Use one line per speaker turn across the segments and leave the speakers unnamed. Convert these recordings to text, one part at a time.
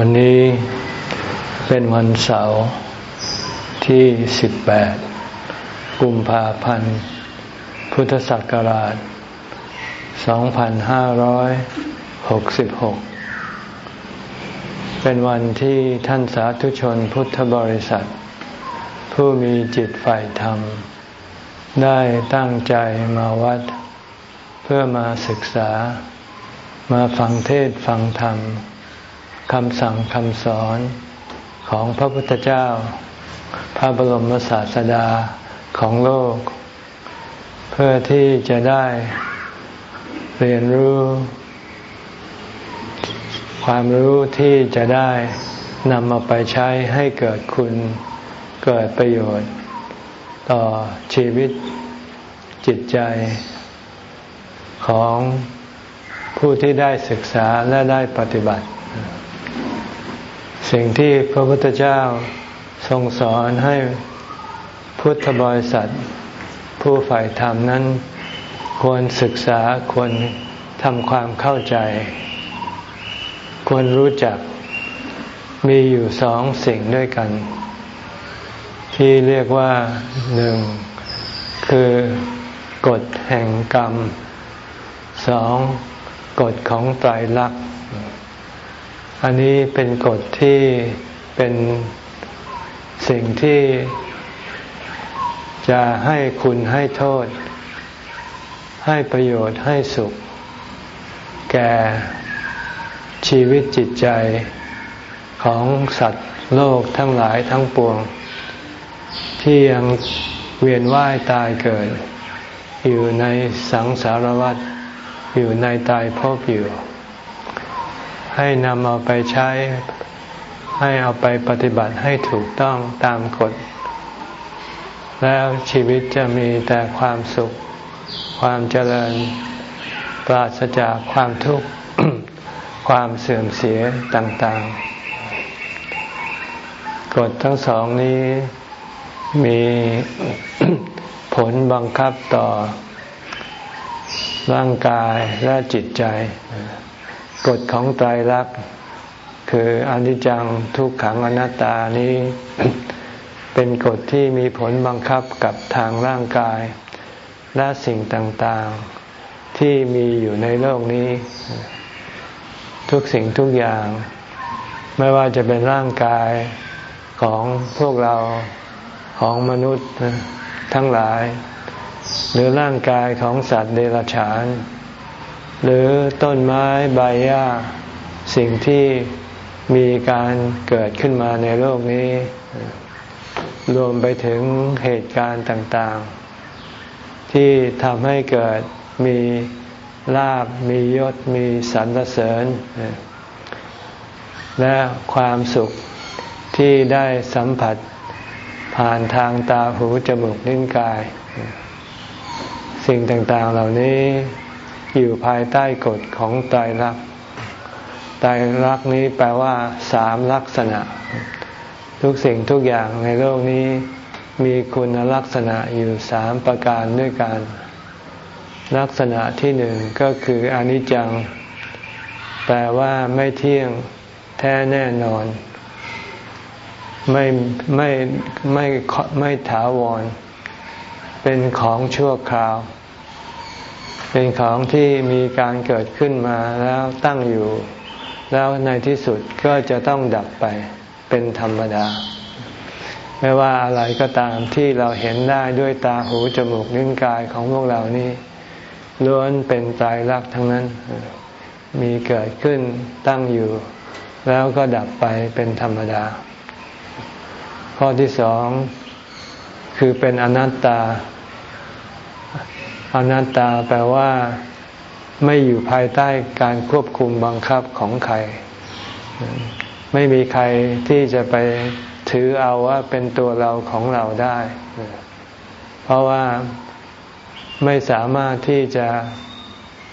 วันนี้เป็นวันเสาร์ที่ 18 กุมภาพันธ์ พุทธศักราช 2566 เป็นวันที่ท่านสาธุชนพุทธบริษัท ผู้มีจิตฝ่ายธรรม ได้ตั้งใจมาวัด เพื่อมาศึกษามาฟังเทศฟังธรรม คำสั่งคำสอนของพระพุทธเจ้า พระบรมศาสดาของโลก เพื่อที่จะได้เรียนรู้ ความรู้ที่จะได้นำมาไปใช้ให้เกิดคุณเกิดประโยชน์ ต่อชีวิตจิตใจของผู้ที่ได้ศึกษาและได้ปฏิบัติ สิ่งที่พระพุทธเจ้าทรงสอนให้พุทธบริษัท ผู้ฝ่ายธรรมนั้น ควรศึกษาควรทำความเข้าใจ ควรรู้จักมีอยู่สองสิ่งด้วยกัน ที่เรียกว่าหนึ่งคือกฎแห่งกรรมสองกฎของไตรลักษณ อันนี้เป็นกฎที่เป็นสิ่งที่จะให้คุณให้โทษ ให้ประโยชน์ให้สุข แก่ชีวิตจิตใจของสัตว์โลกทั้งหลายทั้งปวง ที่ยังเวียนว่ายตายเกิด อยู่ในสังสารวัฏอยู่ในตายพบอยู่ ให้นำเอาไปใช้ ให้เอาไปปฏิบัติให้ถูกต้องตามกฎ แล้วชีวิตจะมีแต่ความสุข ความเจริญ ปราศจากความทุกข์ ความเสื่อมเสียต่างๆ กฎทั้งสองนี้มีผลบังคับต่อร่างกายและจิตใจ กฎของไตรลักษณ์คืออนิจจังทุกขังอนัตตานี้ เป็นกฎที่มีผลบังคับกับทางร่างกาย และสิ่งต่างๆที่มีอยู่ในโลกนี้ ทุกสิ่งทุกอย่าง ไม่ว่าจะเป็นร่างกายของพวกเราของมนุษย์ทั้งหลาย หรือร่างกายของสัตว์เดรัจฉาน หรือต้นไม้ใบหญ้า สิ่งที่มีการเกิดขึ้นมาในโลกนี้ รวมไปถึงเหตุการณ์ต่างๆ ที่ทำให้เกิดมีลาบมียศมีสรรเสริญ และความสุขที่ได้สัมผัสผ่านทางตาหูจมูกลิ้นกาย สิ่งต่างๆเหล่านี้ อยู่ภายใต้กฎของไตรลักษณ์ไตรลักษณ์นี้แปลว่าสามลักษณะ ทุกสิ่งทุกอย่างในโลกนี้มีคุณลักษณะอยู่สามประการด้วยกัน ลักษณะที่หนึ่งก็คืออนิจจัง แปลว่าไม่เที่ยงแท้แน่นอน ไม่ไม่ไม่ไม่ถาวร เป็นของชั่วคราว เป็นของที่มีการเกิดขึ้นมาแล้วตั้งอยู่ แล้วในที่สุดก็จะต้องดับไปเป็นธรรมดา ไม่ว่าอะไรก็ตามที่เราเห็นได้ด้วยตาหูจมูกนิ้วกายของพวกเรานี่ล้วนเป็นตายรักทั้งนั้น มีเกิดขึ้นตั้งอยู่ แล้วก็ดับไปเป็นธรรมดา ข้อที่สองคือเป็นอนัตตา อนัตตาแปลว่าไม่อยู่ภายใต้การควบคุมบังคับของใคร ไม่มีใครที่จะไปถือเอาว่าเป็นตัวเราของเราได้ เพราะว่าไม่สามารถที่จะ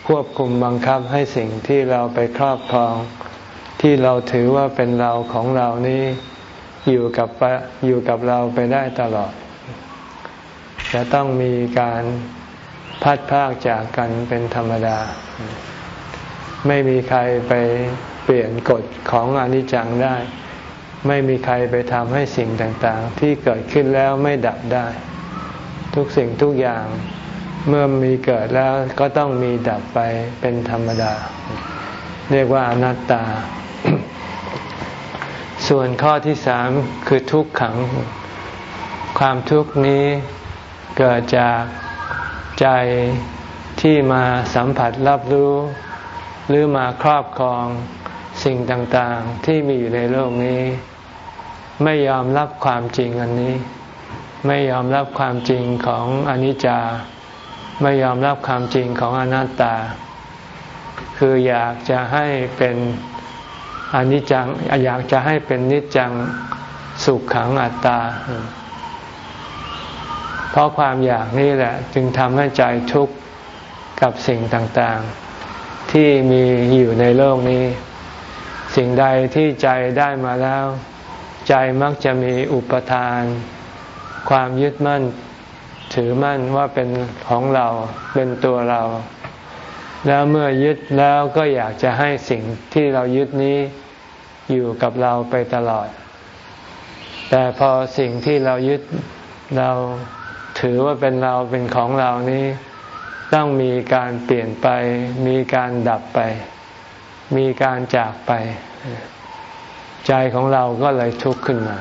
ควบคุมบังคับให้สิ่งที่เราไปครอบครอง ที่เราถือว่าเป็นเราของเรานี้อยู่กับอยู่กับเราไปได้ตลอด จะต้องมีการ พัดพากจากกันเป็นธรรมดา ไม่มีใครไปเปลี่ยนกฎของอนิจจังได้ ไม่มีใครไปทำให้สิ่งต่างๆ ที่เกิดขึ้นแล้วไม่ดับได้ ทุกสิ่งทุกอย่างเมื่อมีเกิดแล้วก็ต้องมีดับไปเป็นธรรมดา เรียกว่าอนัตตา ส่วนข้อที่สามคือทุกขัง ความทุกข์นี้เกิดจาก ใจที่มาสัมผัสรับรู้ หรือมาครอบครองสิ่งต่างๆ ที่มีอยู่ในโลกนี้ ไม่ยอมรับความจริงอันนี้ ไม่ยอมรับความจริงของอนิจจา ไม่ยอมรับความจริงของอนัตตา คืออยากจะให้เป็นอนิจจังอยากจะให้เป็นนิจจังสุขขังอัตตา เพราะความอยากนี่แหละ จึงทำให้ใจทุกข์กับสิ่งต่างๆ ที่มีอยู่ในโลกนี้ สิ่งใดที่ใจได้มาแล้ว ใจมักจะมีอุปทาน ความยึดมั่น ถือมั่นว่าเป็นของเราเป็นตัวเรา แล้วเมื่อยึดแล้วก็อยากจะให้สิ่งที่เรายึดนี้อยู่กับเราไปตลอด แต่พอสิ่งที่เรายึดเรา ถือว่าเป็นเราเป็นของเรานี้ต้องมีการเปลี่ยนไป มีการดับไป มีการจากไป ใจของเราก็เลยทุกข์ขึ้นมา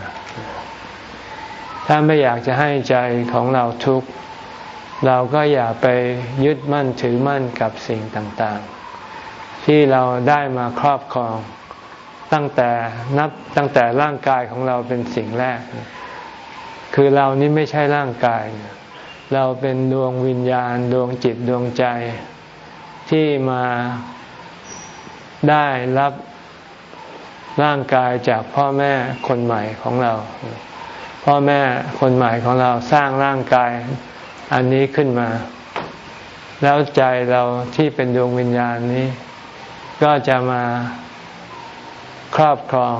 ถ้าไม่อยากจะให้ใจของเราทุกข์เราก็อย่าไปยึดมั่นถือมั่นกับสิ่งต่างๆ ที่เราได้มาครอบครองตั้งแต่นับตั้งแต่ร่างกายของเราเป็นสิ่งแรก คือเรานี้ไม่ใช่ร่างกาย เราเป็นดวงวิญญาณ ดวงจิตดวงใจ ที่มาได้รับร่างกายจากพ่อแม่คนใหม่ของเรา พ่อแม่คนใหม่ของเราสร้างร่างกายอันนี้ขึ้นมา แล้วใจเราที่เป็นดวงวิญญาณนี้ ก็จะมาครอบครอง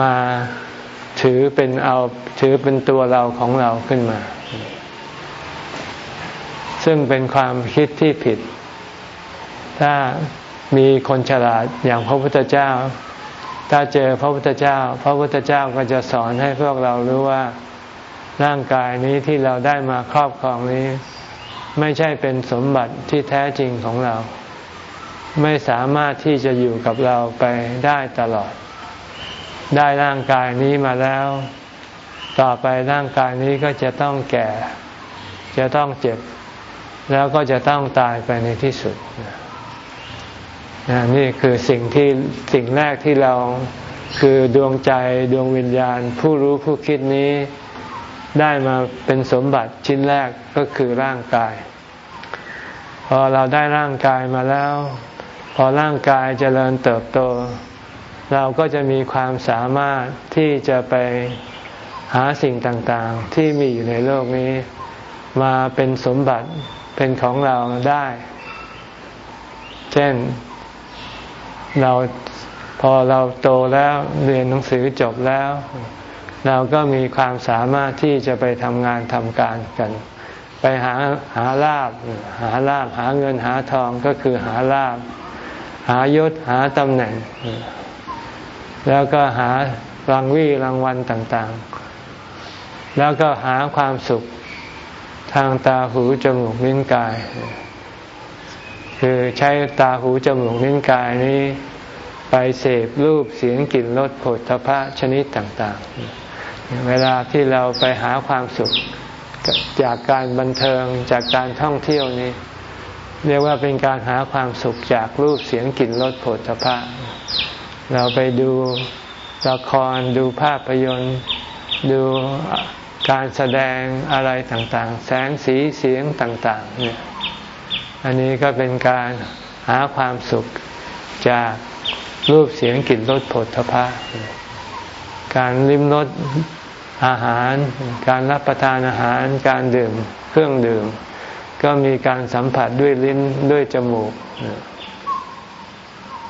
มา ถือเป็นเอาถือเป็นตัวเราของเราขึ้นมา ซึ่งเป็นความคิดที่ผิด ถ้ามีคนฉลาดอย่างพระพุทธเจ้า ถ้าเจอพระพุทธเจ้า พระพุทธเจ้าก็จะสอนให้พวกเรารู้ว่าร่างกายนี้ที่เราได้มาครอบครองนี้ ไม่ใช่เป็นสมบัติที่แท้จริงของเรา ไม่สามารถที่จะอยู่กับเราไปได้ตลอด ได้ร่างกายนี้มาแล้ว ต่อไปร่างกายนี้ก็จะต้องแก่ จะต้องเจ็บ แล้วก็จะต้องตายไปในที่สุด นี่คือสิ่งที่สิ่งแรกที่เราคือดวงใจดวงวิญญาณ ผู้รู้ผู้คิดนี้ได้มาเป็นสมบัติชิ้นแรกก็คือร่างกาย พอเราได้ร่างกายมาแล้ว พอร่างกายจเจริญเติบโต เราก็จะมีความสามารถที่จะไปหาสิ่งต่างๆ ที่มีอยู่ในโลกนี้ มาเป็นสมบัติเป็นของเราได้ เช่น เราพอเราโตแล้วเรียนหนังสือจบแล้ว เราก็มีความสามารถที่จะไปทำงานทำการกัน ไปหาหาลาบหาลาบหาเงินหาทองก็คือหาลาบหายศหาตำแหน่ง แล้วก็หารางวี่รางวัลต่างๆ แล้วก็หาความสุขทางตาหูจมูกลิ้นกาย คือใช้ตาหูจมูกลิ้นกายนี้ ไปเสพรูปเสียงกลิ่นรสผลทพะชนิดต่างๆ เวลาที่เราไปหาความสุขจากการบันเทิงจากการท่องเที่ยวนี้ เรียกว่าเป็นการหาความสุขจากรูปเสียงกลิ่นรสผลทพะ เราไปดูละครดูภาพยนตร์ ดูการแสดงอะไรต่างๆ แสงสีเสียงต่างๆเนี่ยอันนี้ก็เป็นการหาความสุขจากรูปเสียงกลิ่นรสผลทพะการลิ้มรสอาหาร การรับประทานอาหาร การดื่มเครื่องดื่ม ก็มีการสัมผัสด้วยลิ้นด้วยจมูก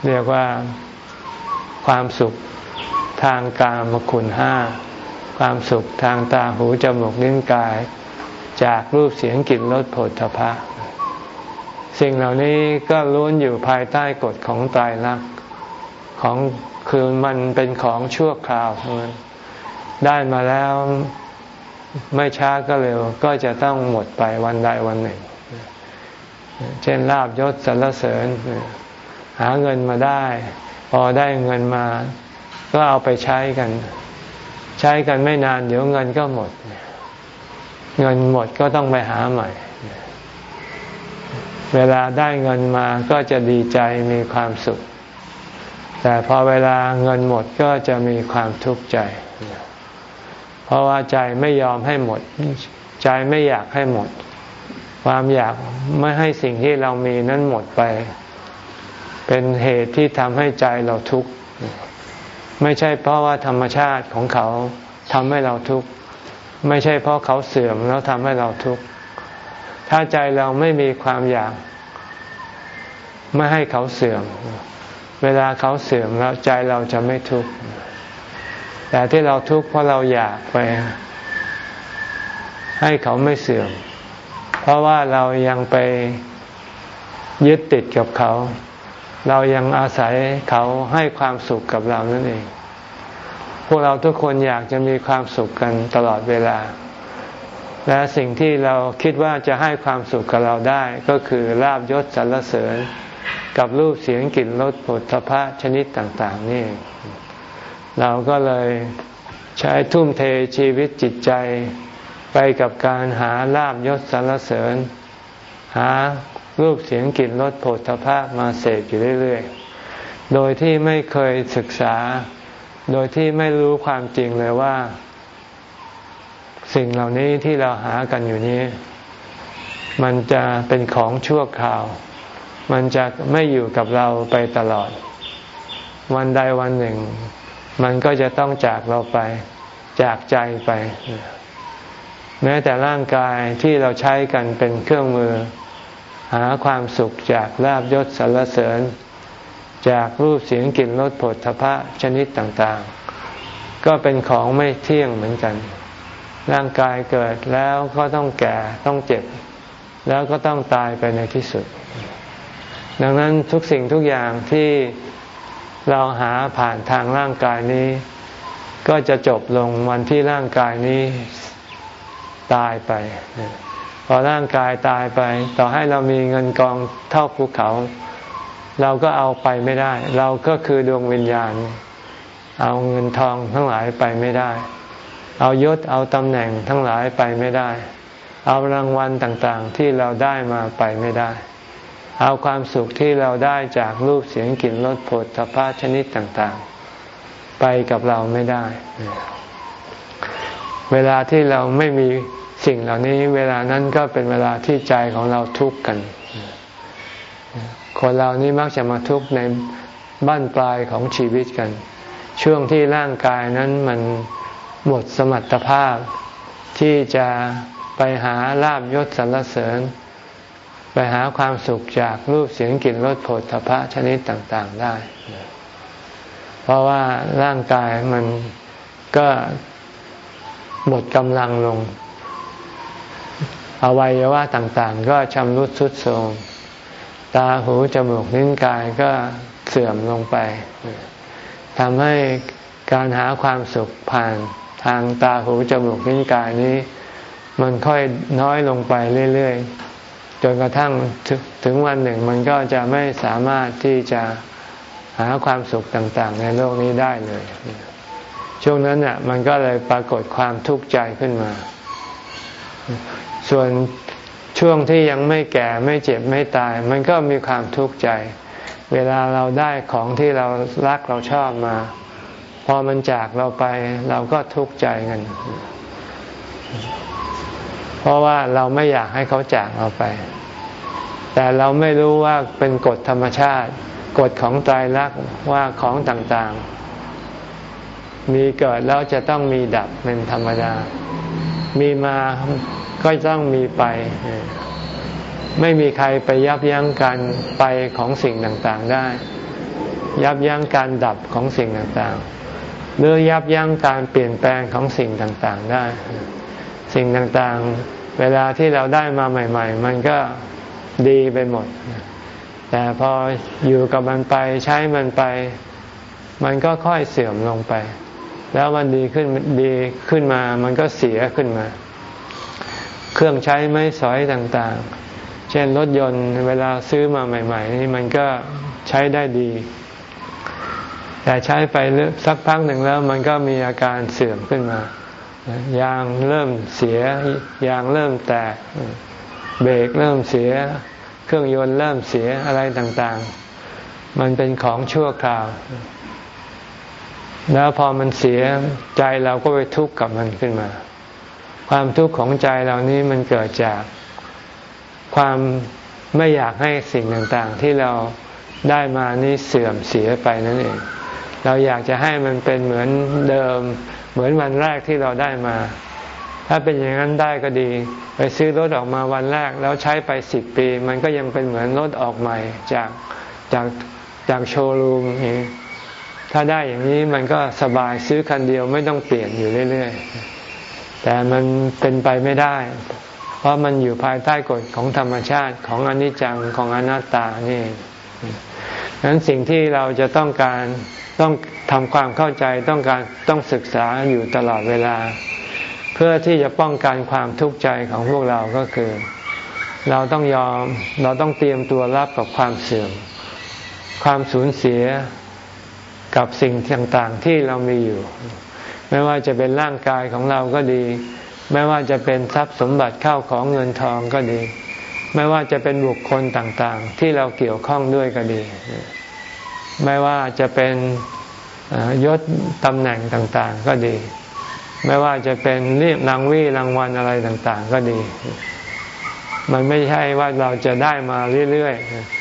เรียกว่า ความสุขทางกามคุณห้า ความสุขทางตาหูจมูกลิ้นกาย จากรูปเสียงกลิ่นรสผลทพะ สิ่งเหล่านี้ก็ล้วนอยู่ภายใต้กฎของตายรักของคือมันเป็นของชั่วคราวนั่นได้มาแล้วไม่ช้าก็เร็ว ก็จะต้องหมดไปวันใดวันหนึ่ง เช่นลาบยศสรรเสริญ หาเงินมาได้ พอได้เงินมา ก็เอาไปใช้กัน ใช้กันไม่นาน เดี๋ยวเงินก็หมด เงินหมดก็ต้องไปหาใหม่ เวลาได้เงินมาก็จะดีใจมีความสุข แต่พอเวลาเงินหมดก็จะมีความทุกข์ใจ เพราะว่าใจไม่ยอมให้หมด ใจไม่อยากให้หมด ความอยากไม่ให้สิ่งที่เรามีนั้นหมดไป เป็นเหตุที่ทำให้ใจเราทุกข์ไม่ใช่เพราะว่าธรรมชาติของเขาทำให้เราทุกข์ไม่ใช่เพราะเขาเสื่อมแล้วทำให้เราทุกข์ถ้าใจเราไม่มีความอยาก ไม่ให้เขาเสื่อม เวลาเขาเสื่อมแล้วใจเราจะไม่ทุกข์แต่ที่เราทุกข์เพราะเราอยากไป ให้เขาไม่เสื่อม เพราะว่าเรายังไปยึดติดกับเขา เรายังอาศัยเขาให้ความสุขกับเรานั่นเอง พวกเราทุกคนอยากจะมีความสุขกันตลอดเวลา และสิ่งที่เราคิดว่าจะให้ความสุขกับเราได้ ก็คือลาบยศสรรเสริญ กับรูปเสียงกลิ่นรสผลพระชนิดต่าง ๆ นี่ เราก็เลยใช้ทุ่มเทชีวิตจิตใจไปกับการหาลาบยศสรรเสริญ หา รูปเสียงกลิ่นรสโผฏฐพะมาเสพอยู่เรื่อยๆ โดยที่ไม่เคยศึกษา โดยที่ไม่รู้ความจริงเลยว่า สิ่งเหล่านี้ที่เราหากันอยู่นี้ มันจะเป็นของชั่วคราว มันจะไม่อยู่กับเราไปตลอด วันใดวันหนึ่ง มันก็จะต้องจากเราไป จากใจไป แม้แต่ร่างกายที่เราใช้กันเป็นเครื่องมือ หาความสุขจากลาบยศสรรเสริญ จากรูปเสียงกลิ่นรสผลทพะชนิดต่างๆ ก็เป็นของไม่เที่ยงเหมือนกัน ร่างกายเกิดแล้วก็ต้องแก่ต้องเจ็บ แล้วก็ต้องตายไปในที่สุด ดังนั้นทุกสิ่งทุกอย่างที่เราหาผ่านทางร่างกายนี้ ก็จะจบลงวันที่ร่างกายนี้ตายไป พอร่างกายตายไป ต่อให้เรามีเงินกองเท่าภูเขา เราก็เอาไปไม่ได้ เราก็คือดวงวิญญาณ เอาเงินทองทั้งหลายไปไม่ได้ เอายศเอาตำแหน่งทั้งหลายไปไม่ได้ เอารางวัลต่างๆที่เราได้มาไปไม่ได้ เอาความสุขที่เราได้จากรูปเสียงกลิ่นรสผลพาชนิดต่างๆ ไปกับเราไม่ได้ เวลาที่เราไม่มี สิ่งเหล่านี้เวลานั้นก็เป็นเวลาที่ใจของเราทุกข์กัน คนเรานี้มักจะมาทุกข์ในบ้านปลายของชีวิตกัน ช่วงที่ร่างกายนั้นมันหมดสมรรถภาพที่จะไปหาลาบยศสรรเสริญ ไปหาความสุขจากรูปเสียงกลิ่นรสผลทพะชนิดต่างๆได้ เพราะว่าร่างกายมันก็หมดกำลังลง อวัยวะต่างๆ ก็ชำรุดทรุดโทรมตาหูจมูกนิ้นกายก็เสื่อมลงไปทำให้การหาความสุขผ่านทางตาหูจมูกนิ้นกายนี้ มันค่อยน้อยลงไปเรื่อยๆ จนกระทั่งถึงวันหนึ่งมันก็จะไม่สามารถที่จะหาความสุขต่างๆ ในโลกนี้ได้เลย ช่วงนั้นเนี่ยมันก็เลยปรากฏความทุกข์ใจขึ้นมา ส่วนช่วงที่ยังไม่แก่ไม่เจ็บไม่ตาย มันก็มีความทุกข์ใจ เวลาเราได้ของที่เรารักเราชอบมา พอมันจากเราไปเราก็ทุกข์ใจกัน เพราะว่าเราไม่อยากให้เขาจากเราไป แต่เราไม่รู้ว่าเป็นกฎธรรมชาติ กฎของใจรักว่าของต่างๆ มีเกิดแล้วจะต้องมีดับเป็นธรรมดา มีมา ก็ต้องมีไป ไม่มีใครไปยับยั้งการไปของสิ่งต่างๆได้ ยับยั้งการดับของสิ่งต่างๆ หรือยับยั้งการเปลี่ยนแปลงของสิ่งต่างๆได้ สิ่งต่างๆ เวลาที่เราได้มาใหม่ ๆ มันก็ดีไปหมด แต่พออยู่กับมันไปใช้มันไป มันก็ค่อยเสื่อมลงไป แล้วมันดีขึ้นดีขึ้นมา มันก็เสียขึ้นมา เครื่องใช้ไม้สอยต่างๆ เช่นรถยนต์เวลาซื้อมาใหม่ ๆ นี่มันก็ใช้ได้ดี แต่ใช้ไปสักพักหนึ่งแล้วมันก็มีอาการเสื่อมขึ้นมายางเริ่มเสีย ยางเริ่มแตก เบรกเริ่มเสีย เครื่องยนต์เริ่มเสียอะไรต่างๆ มันเป็นของชั่วคราว แล้วพอมันเสียใจเราก็ไปทุกข์กับมันขึ้นมา ความทุกข์ของใจเรานี้มันเกิดจากความไม่อยากให้สิ่งต่างๆ ที่เราได้มานี้เสื่อมเสียไปนั่นเอง เราอยากจะให้มันเป็นเหมือนเดิม เหมือนวันแรกที่เราได้มา ถ้าเป็นอย่างนั้นได้ก็ดี ไปซื้อรถออกมาวันแรกแล้วใช้ไปสิบปี มันก็ยังเป็นเหมือนรถออกใหม่จากจากจากโชว์รูมนี้ถ้าได้อย่างนี้มันก็สบายซื้อคันเดียวไม่ต้องเปลี่ยนอยู่เรื่อย ๆ แต่มันเป็นไปไม่ได้ เพราะมันอยู่ภายใต้กฎของธรรมชาติของอนิจจังของอนัตตานี่ดังนั้นสิ่งที่เราจะต้องการต้องทำความเข้าใจต้องการต้องศึกษาอยู่ตลอดเวลา เพื่อที่จะป้องกันความทุกข์ใจของพวกเราก็คือ เราต้องยอมเราต้องเตรียมตัวรับกับความเสื่อม ความสูญเสียกับสิ่งต่างๆที่เรามีอยู่ ไม่ว่าจะเป็นร่างกายของเราก็ดี ไม่ว่าจะเป็นทรัพย์สมบัติเข้าของเงินทองก็ดี ไม่ว่าจะเป็นบุคคลต่างๆ ที่เราเกี่ยวข้องด้วยก็ดี ไม่ว่าจะเป็นยศตำแหน่งต่างๆ ก็ดี ไม่ว่าจะเป็นเรียบรางวี่รางวัลอะไรต่างๆ ก็ดี มันไม่ใช่ว่าเราจะได้มาเรื่อย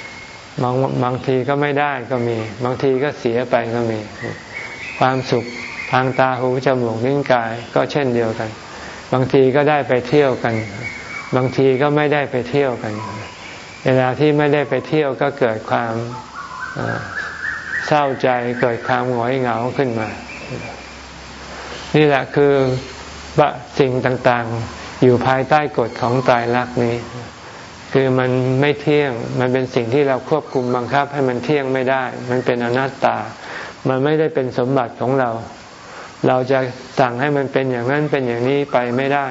ๆบางบางทีก็ไม่ได้ก็มี บางทีก็เสียไปก็มี ความสุข ทางตาหูจมูกลิ้นกายก็เช่นเดียวกัน บางทีก็ได้ไปเที่ยวกัน บางทีก็ไม่ได้ไปเที่ยวกัน เวลาที่ไม่ได้ไปเที่ยวก็เกิดความเศร้าใจเกิดความหงอยเหงาขึ้นมา นี่แหละคือสิ่งต่างๆ อยู่ภายใต้กฎของตายรักนี้ คือมันไม่เที่ยงมันเป็นสิ่งที่เราควบคุมบังคับให้มันเที่ยงไม่ได้ มันเป็นอนัตตา มันไม่ได้เป็นสมบัติของเรา เราจะสั่งให้มันเป็นอย่างนั้นเป็นอย่างนี้ไปไม่ได้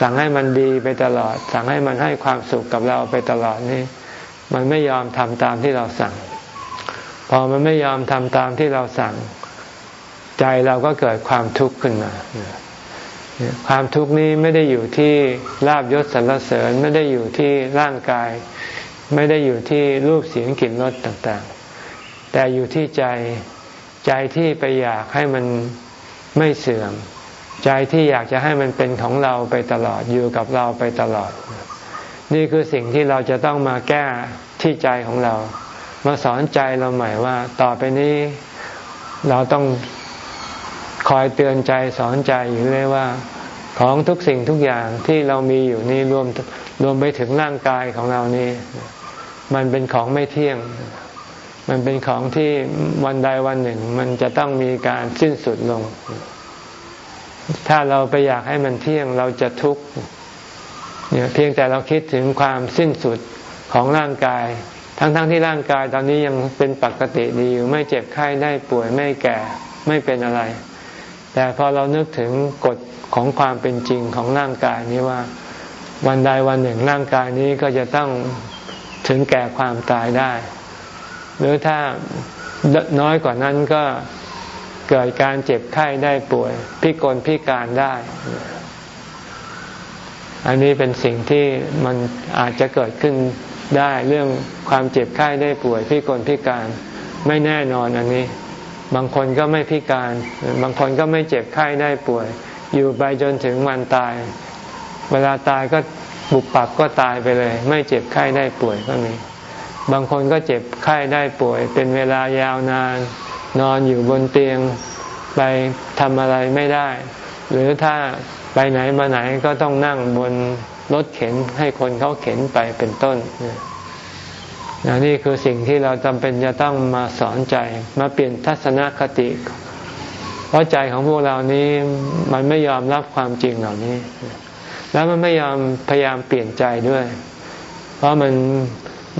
สั่งให้มันดีไปตลอด สั่งให้มันให้ความสุขกับเราไปตลอดนี่มันไม่ยอมทำตามที่เราสั่ง พอมันไม่ยอมทำตามที่เราสั่ง ใจเราก็เกิดความทุกข์ขึ้นมาความทุกข์นี้ไม่ได้อยู่ที่ลาบยศสรรเสริญไม่ได้อยู่ที่ร่างกาย ไม่ได้อยู่ที่รูปเสียงกลิ่นรสต่างๆ แต่อยู่ที่ใจใจที่ไปอยากให้มัน ไม่เสื่อม ใจที่อยากจะให้มันเป็นของเราไปตลอดอยู่กับเราไปตลอด นี่คือสิ่งที่เราจะต้องมาแก้ที่ใจของเรา มาสอนใจเราใหม่ว่า ต่อไปนี้เราต้องคอยเตือนใจสอนใจอยู่เลยว่า ของทุกสิ่งทุกอย่างที่เรามีอยู่นี่รวมรวมไปถึงร่างกายของเรานี่ มันเป็นของไม่เที่ยง มันเป็นของที่วันใดวันหนึ่ง มันจะต้องมีการสิ้นสุดลง ถ้าเราไปอยากให้มันเที่ยงเราจะทุกข์เนี่ยเพียงแต่เราคิดถึงความสิ้นสุดของร่างกาย ทั้งๆทที่ร่างกายตอนนี้ยังเป็นปกติดีอยู่ไม่เจ็บไข้ได้ป่วยไม่แก่ไม่เป็นอะไร แต่พอเรานึกถึงกฎของความเป็นจริงของร่างกายนี้ว่า วันใดวันหนึ่งร่างกายนี้ก็จะต้องถึงแก่ความตายได้ หรือถ้าน้อยกว่านั้นก็เกิดการเจ็บไข้ได้ป่วย พิกลพิการได้ อันนี้เป็นสิ่งที่มันอาจจะเกิดขึ้นได้เรื่องความเจ็บไข้ได้ป่วย พิกลพิการไม่แน่นอนอันนี้ บางคนก็ไม่พิการ บางคนก็ไม่เจ็บไข้ได้ป่วย อยู่ไปจนถึงวันตาย เวลาตายก็บุบปับก็ตายไปเลย ไม่เจ็บไข้ได้ป่วยก็มี บางคนก็เจ็บไข้ได้ป่วย เป็นเวลายาวนาน นอนอยู่บนเตียงไปทำอะไรไม่ได้ หรือถ้าไปไหนมาไหนก็ต้องนั่งบนรถเข็นให้คนเขาเข็นไปเป็นต้นนี่คือสิ่งที่เราจำเป็นจะต้องมาสอนใจมาเปลี่ยนทัศนคติ เพราะใจของพวกเรานี้มันไม่ยอมรับความจริงเหล่านี้ แล้วมันไม่ยอมพยายามเปลี่ยนใจด้วย เพราะมัน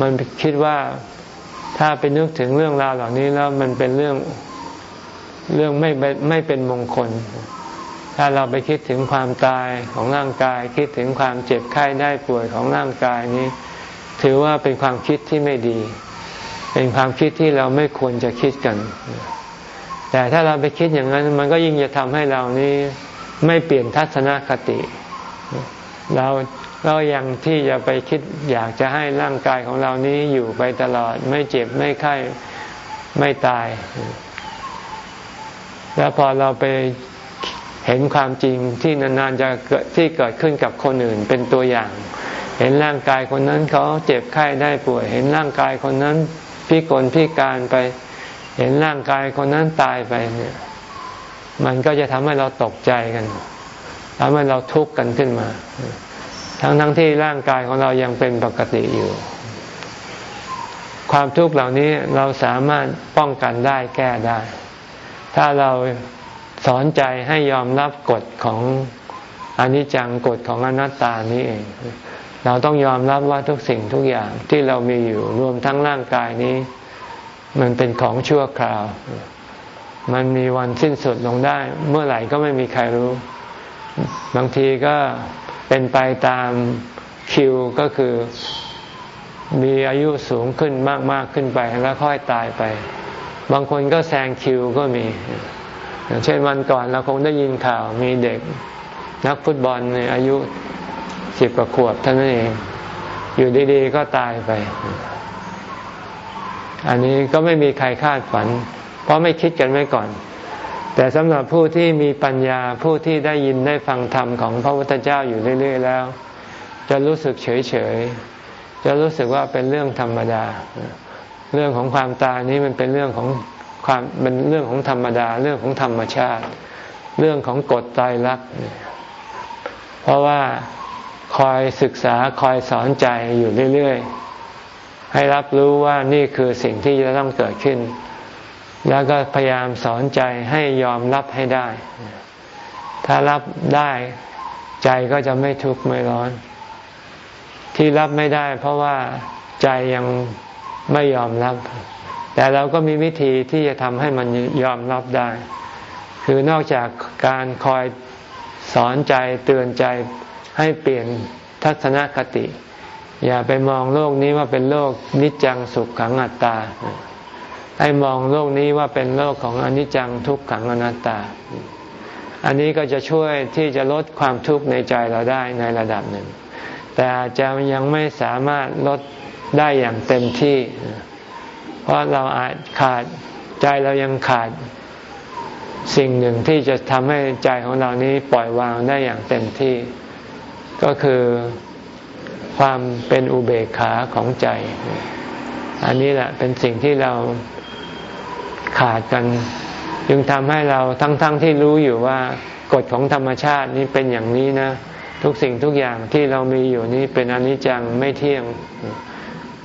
มันคิดว่าถ้าไปนึกถึงเรื่องราวเหล่านี้แล้วมันเป็นเรื่องเรื่องไม่ไม่เป็นมงคล ถ้าเราไปคิดถึงความตายของร่างกาย คิดถึงความเจ็บไข้ได้ป่วยของร่างกายนี้ ถือว่าเป็นความคิดที่ไม่ดี เป็นความคิดที่เราไม่ควรจะคิดกัน แต่ถ้าเราไปคิดอย่างนั้น มันก็ยิ่งจะทำให้เรานี้ไม่เปลี่ยนทัศนคติ เรา เรายังที่จะไปคิดอยากจะให้ร่างกายของเรานี้อยู่ไปตลอด ไม่เจ็บไม่ไข้ไม่ตาย แล้วพอเราไปเห็นความจริงที่นานๆจะเกิดที่เกิดขึ้นกับคนอื่นเป็นตัวอย่าง เห็นร่างกายคนนั้นเขาเจ็บไข้ได้ป่วย เห็นร่างกายคนนั้นพิกลพิการไป เห็นร่างกายคนนั้นตายไปเนี่ย มันก็จะทำให้เราตกใจกันทำให้เราทุกข์กันขึ้นมา ทั้งทั้งที่ร่างกายของเรายังเป็นปกติอยู่ ความทุกข์เหล่านี้เราสามารถป้องกันได้แก้ได้ ถ้าเราสอนใจให้ยอมรับกฎของอนิจจังกฎของอนัตตานี้เอง เราต้องยอมรับว่าทุกสิ่งทุกอย่างที่เรามีอยู่รวมทั้งร่างกายนี้ มันเป็นของชั่วคราว มันมีวันสิ้นสุดลงได้ เมื่อไหร่ก็ไม่มีใครรู้ บางทีก็ เป็นไปตามคิวก็คือมีอายุสูงขึ้นมากมากขึ้นไปแล้วค่อยตายไป บางคนก็แซงคิวก็มีอย่างเช่นวันก่อนเราคงได้ยินข่าวมีเด็กนักฟุตบอลในอายุสิบกว่าขวบเท่านั้นเอง อยู่ดีๆก็ตายไป อันนี้ก็ไม่มีใครคาดฝัน เพราะไม่คิดกันไว้ก่อน แต่สำหรับผู้ที่มีปัญญาผู้ที่ได้ยินได้ฟังธรรมของพระพุทธเจ้าอยู่เรื่อย ๆ แล้ว จะรู้สึกเฉย ๆ จะรู้สึกว่าเป็นเรื่องธรรมดา เรื่องของความตายนี้มันเป็นเรื่องของความเป็นเรื่องของธรรมดา เรื่องของธรรมชาติ เรื่องของกฎตายรักเพราะว่าคอยศึกษาคอยสอนใจอยู่เรื่อย ๆ ให้รับรู้ว่านี่คือสิ่งที่จะต้องเกิดขึ้น แล้วก็พยายามสอนใจให้ยอมรับให้ได้ ถ้ารับได้ใจก็จะไม่ทุกข์ไม่ร้อน ที่รับไม่ได้ เพราะว่าใจยังไม่ยอมรับ แต่เราก็มีวิธีที่จะทำให้มันยอมรับได้ คือนอกจากการคอยสอนใจเตือนใจให้เปลี่ยนทัศนคติ อย่าไปมองโลกนี้ว่าเป็นโลกนิจจังสุขขังอัตตา ให้มองโลกนี้ว่าเป็นโลกของอนิจจังทุกขังอนัตตา อันนี้ก็จะช่วยที่จะลดความทุกข์ในใจเราได้ในระดับหนึ่ง แต่อาจจะยังไม่สามารถลดได้อย่างเต็มที่ เพราะเราอาจขาดใจเรายังขาดสิ่งหนึ่งที่จะทำให้ใจของเรานี้ปล่อยวางได้อย่างเต็มที่ ก็คือความเป็นอุเบกขาของใจ อันนี้แหละเป็นสิ่งที่เรา ขาดกัน จึงทำให้เราทั้งๆทที่รู้อยู่ว่ากฎของธรรมชาตินี้เป็นอย่างนี้นะ ทุกสิ่งทุกอย่างที่เรามีอยู่นี้เป็นอนิจจังไม่เที่ยง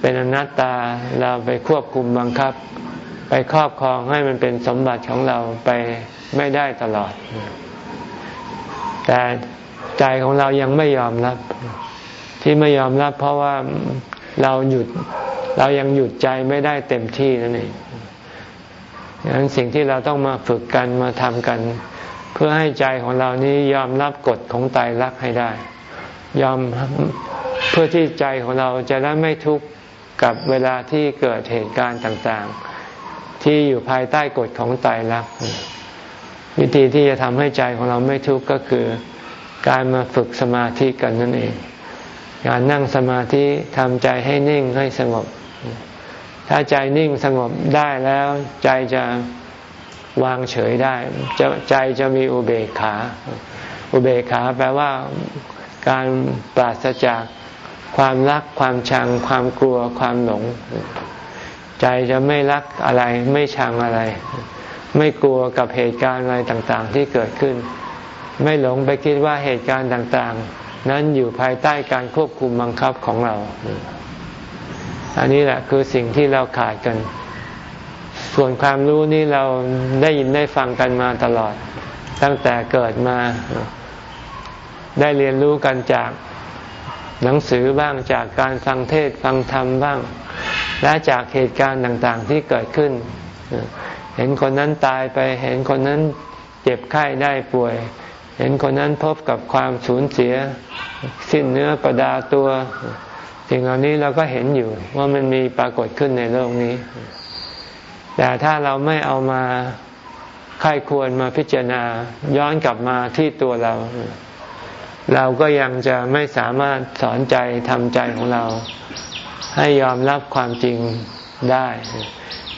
เป็นอนัตตาเราไปควบคุมบังคับ ไปครอบครองให้มันเป็นสมบัติของเราไปไม่ได้ตลอด แต่ใจของเรายังไม่ยอมรับ ที่ไม่ยอมรับเพราะว่าเราหยุดเรายังหยุดใจไม่ได้เต็มที่นั่นเอง ดังนั้นสิ่งที่เราต้องมาฝึกกันมาทำกัน เพื่อให้ใจของเรานี้ยอมรับกฎของตายรักให้ได้ ยอมเพื่อที่ใจของเราจะได้ไม่ทุกข์กับเวลาที่เกิดเหตุการณ์ต่างๆ ที่อยู่ภายใต้กฎของตายรัก วิธีที่จะทำให้ใจของเราไม่ทุกข์ก็คือการมาฝึกสมาธิกันนั่นเอง การนั่งสมาธิทำใจให้นิ่งให้สงบ ถ้าใจนิ่งสงบได้แล้ว ใจจะวางเฉยได้จะใจจะมีอุเบกขา อุเบกขาแปลว่าการปราศจากความรักความชัง ความกลัวความหลง ใจจะไม่รักอะไร ไม่ชังอะไร ไม่กลัวกับเหตุการณ์อะไรต่าง ๆ ที่เกิดขึ้น ไม่หลงไปคิดว่าเหตุการณ์ต่าง ๆ นั้นอยู่ภายใต้การควบคุมบังคับของเรา อันนี้แหละคือสิ่งที่เราขาดกัน ส่วนความรู้นี่เราได้ยินได้ฟังกันมาตลอด ตั้งแต่เกิดมา ได้เรียนรู้กันจากหนังสือบ้างจากการฟังเทศฟังธรรมบ้าง และจากเหตุการณ์ต่างๆที่เกิดขึ้น เห็นคนนั้นตายไป เห็นคนนั้นเจ็บไข้ได้ป่วย เห็นคนนั้นพบกับความสูญเสีย สิ้นเนื้อประดาตัว สิ่งเหล่านี้เราก็เห็นอยู่ว่ามันมีปรากฏขึ้นในโลกนี้ แต่ถ้าเราไม่เอามาใครควรมาพิจารณาย้อนกลับมาที่ตัวเรา เราก็ยังจะไม่สามารถสอนใจทำใจของเรา ให้ยอมรับความจริงได้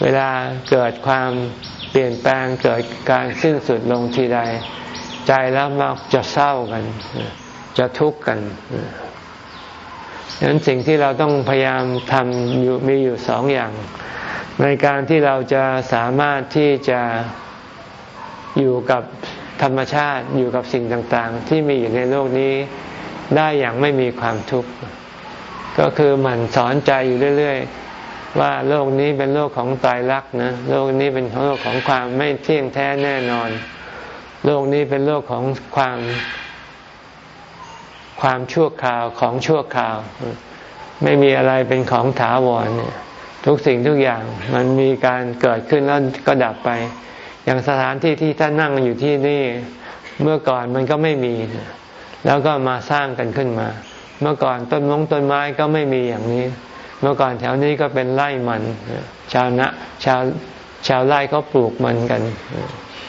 เวลาเกิดความเปลี่ยนแปลงเกิดการสิ้นสุดลงทีใด ใจแล้วมักจะเศร้ากัน จะทุกข์กัน ดังนั้นสิ่งที่เราต้องพยายามทำอยู่มีอยู่สองอย่าง ในการที่เราจะสามารถที่จะอยู่กับธรรมชาติอยู่กับสิ่งต่างๆ ที่มีอยู่ในโลกนี้ได้อย่างไม่มีความทุกข์ก็คือหมั่นสอนใจอยู่เรื่อย ๆ ว่าโลกนี้เป็นโลกของตายรักนะโลกนี้เป็นโลกของความไม่เที่ยงแท้แน่นอน โลกนี้เป็นโลกของความ ความชั่วคราวของชั่วคราว ไม่มีอะไรเป็นของถาวรเนี่ยทุกสิ่งทุกอย่างมันมีการเกิดขึ้นแล้วก็ดับไป อย่างสถานที่ที่ท่านนั่งอยู่ที่นี่เมื่อก่อนมันก็ไม่มี แล้วก็มาสร้างกันขึ้นมา เมื่อก่อนต้นมงต้นไม้ก็ไม่มีอย่างนี้ เมื่อก่อนแถวนี้ก็เป็นไร่มัน ชาวนะชาวชาวไร่เขาปลูกมันกัน